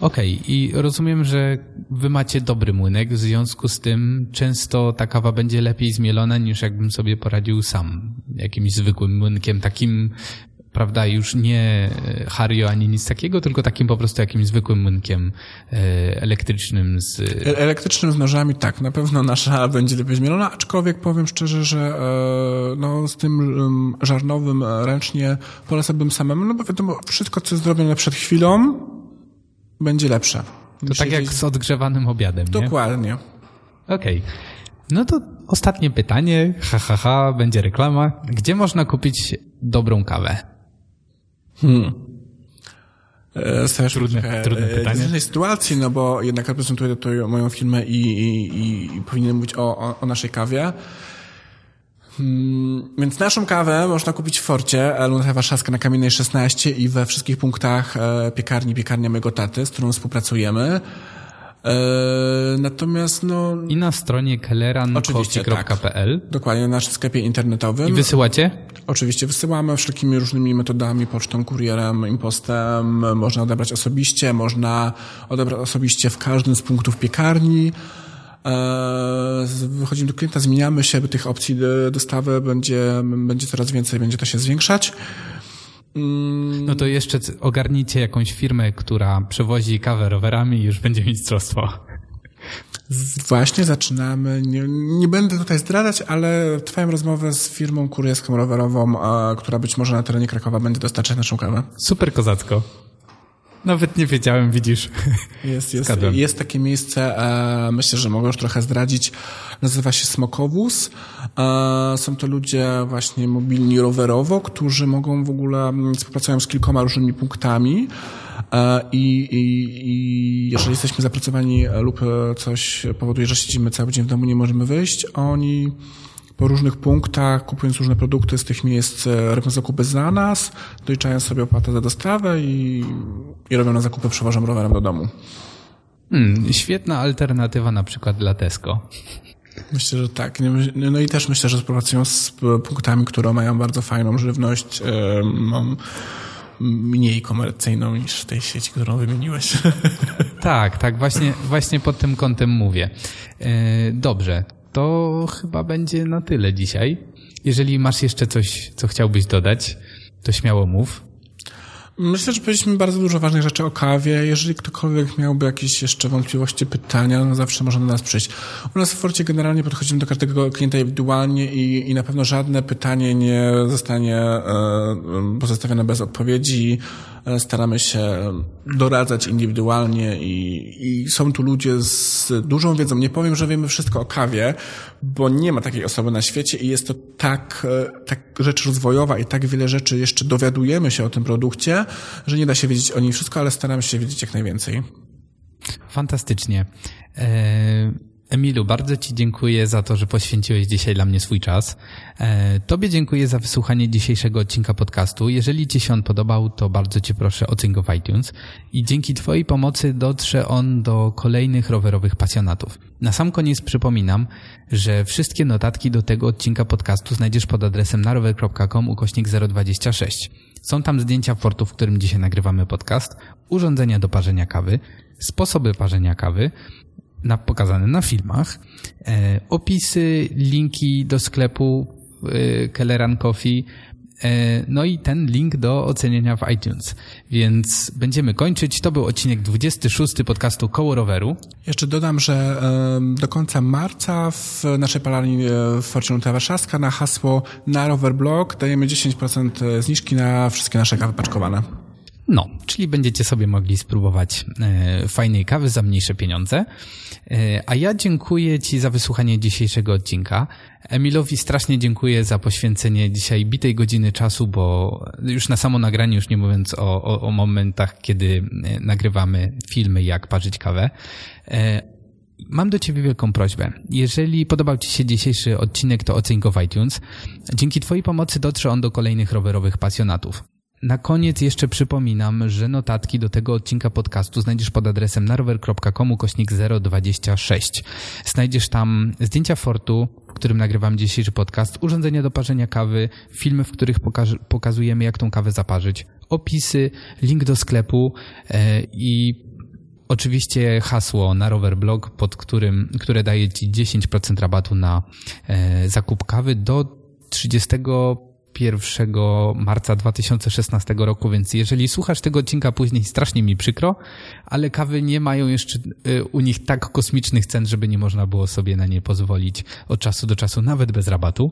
Okej, okay. i rozumiem, że wy macie dobry młynek, w związku z tym często ta kawa będzie lepiej zmielona niż jakbym sobie poradził sam jakimś zwykłym młynkiem, takim prawda, już nie e, Hario ani nic takiego, tylko takim po prostu jakimś zwykłym młynkiem e, elektrycznym z... E, elektrycznym z nożami, tak, na pewno nasza będzie lepiej zmielona, aczkolwiek powiem szczerze, że no, z tym żarnowym ręcznie polecałbym samemu, no bo wiadomo, wszystko, co jest zrobione przed chwilą, będzie lepsze. To tak jak z odgrzewanym obiadem, Dokładnie. Okej. Okay. No to ostatnie pytanie, ha, ha, ha, będzie reklama. Gdzie można kupić dobrą kawę? Hmm. Stawiasz trudne, trudne pytanie. W sytuacji, no bo jednak reprezentuję tutaj moją firmę i, i, i, powinienem mówić o, o, o naszej kawie. Hmm, więc naszą kawę można kupić w Forcie, Luneta Warszawska na Kamiennej 16 i we wszystkich punktach e, piekarni, piekarnia mojego taty, z którą współpracujemy. E, natomiast no... I na stronie kellerancoffee.pl tak. Dokładnie, na naszym sklepie internetowym. I wysyłacie? Oczywiście wysyłamy wszelkimi różnymi metodami, pocztą, kurierem, impostem. Można odebrać osobiście, można odebrać osobiście w każdym z punktów piekarni. E, wychodzimy do klienta, zmieniamy się, by tych opcji dostawy będzie, będzie coraz więcej, będzie to się zwiększać. Mm. No to jeszcze ogarnijcie jakąś firmę, która przewozi kawę rowerami i już będzie mistrzostwo. Właśnie zaczynamy, nie, nie, będę tutaj zdradzać, ale trwają rozmowy z firmą kurierską rowerową, która być może na terenie Krakowa będzie dostarczać naszą kawę. Super kozacko. Nawet nie wiedziałem, widzisz. Jest, jest, jest takie miejsce, e, myślę, że mogę już trochę zdradzić. Nazywa się Smokowóz. Są to ludzie właśnie mobilni rowerowo, którzy mogą w ogóle, mm, współpracują z kilkoma różnymi punktami. E, I, i, I jeżeli jesteśmy zapracowani lub coś powoduje, że siedzimy cały dzień w domu, nie możemy wyjść, oni po różnych punktach, kupując różne produkty z tych miejsc, e, robią zakupy za nas, doliczają sobie opłatę za dostawę i, i robią na zakupy, przewożą rowerem do domu. Hmm, świetna alternatywa na przykład dla Tesco. Myślę, że tak. No i też myślę, że współpracują z punktami, które mają bardzo fajną żywność, mam mniej komercyjną niż tej sieci, którą wymieniłeś. Tak, tak, właśnie, właśnie pod tym kątem mówię. E, dobrze, to chyba będzie na tyle dzisiaj. Jeżeli masz jeszcze coś, co chciałbyś dodać, to śmiało mów. Myślę, że powiedzieliśmy bardzo dużo ważnych rzeczy o kawie. Jeżeli ktokolwiek miałby jakieś jeszcze wątpliwości, pytania, no zawsze może do nas przyjść. U nas w Forcie generalnie podchodzimy do każdego klienta indywidualnie i, i na pewno żadne pytanie nie zostanie e, pozostawione bez odpowiedzi. Staramy się doradzać indywidualnie i, i są tu ludzie z dużą wiedzą. Nie powiem, że wiemy wszystko o kawie, bo nie ma takiej osoby na świecie i jest to tak, e, tak rzecz rozwojowa i tak wiele rzeczy jeszcze dowiadujemy się o tym produkcie, że nie da się wiedzieć o nim wszystko, ale staramy się wiedzieć jak najwięcej. Fantastycznie. E, Emilu, bardzo Ci dziękuję za to, że poświęciłeś dzisiaj dla mnie swój czas. E, tobie dziękuję za wysłuchanie dzisiejszego odcinka podcastu. Jeżeli Ci się on podobał, to bardzo Cię proszę oceń go w iTunes i dzięki Twojej pomocy dotrze on do kolejnych rowerowych pasjonatów. Na sam koniec przypominam, że wszystkie notatki do tego odcinka podcastu znajdziesz pod adresem narower.com ukośnik 026. Są tam zdjęcia portu, w którym dzisiaj nagrywamy podcast, urządzenia do parzenia kawy, sposoby parzenia kawy, na, pokazane na filmach, e, opisy, linki do sklepu e, Kelleran Coffee, e, no i ten link do ocenienia w iTunes. Więc będziemy kończyć. To był odcinek 26 podcastu Koło Roweru. Jeszcze dodam, że do końca marca w naszej palarni e, Fortune Warszawska na hasło na Rower Blog dajemy 10% zniżki na wszystkie nasze kawy paczkowane. No, czyli będziecie sobie mogli spróbować e, fajnej kawy za mniejsze pieniądze. E, a ja dziękuję Ci za wysłuchanie dzisiejszego odcinka. Emilowi strasznie dziękuję za poświęcenie dzisiaj bitej godziny czasu, bo już na samo nagranie, już nie mówiąc o, o, o momentach, kiedy e, nagrywamy filmy, jak parzyć kawę. Mam do Ciebie wielką prośbę. Jeżeli podobał Ci się dzisiejszy odcinek, to oceń go w iTunes. Dzięki Twojej pomocy dotrze on do kolejnych rowerowych pasjonatów. Na koniec jeszcze przypominam, że notatki do tego odcinka podcastu znajdziesz pod adresem narwer.com kośnik 026. Znajdziesz tam zdjęcia fortu, w którym nagrywam dzisiejszy podcast, urządzenia do parzenia kawy, filmy, w których pokazujemy, jak tą kawę zaparzyć, opisy, link do sklepu e, i oczywiście hasło na Rower Blog, pod którym, które daje Ci 10% rabatu na e, zakup kawy do 30 1 marca 2016 roku, więc jeżeli słuchasz tego odcinka później, strasznie mi przykro, ale kawy nie mają jeszcze y, u nich tak kosmicznych cen, żeby nie można było sobie na nie pozwolić od czasu do czasu, nawet bez rabatu.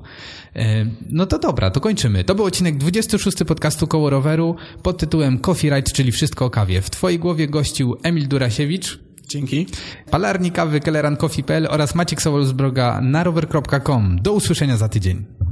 E, no to dobra, to kończymy. To był odcinek 26 podcastu Koło Roweru pod tytułem Coffee Ride, czyli wszystko o kawie. W Twojej głowie gościł Emil Durasiewicz. Dzięki. Palarni kawy kellerancoffee.pl oraz Maciek Sowoł z bloga narower.com. Do usłyszenia za tydzień.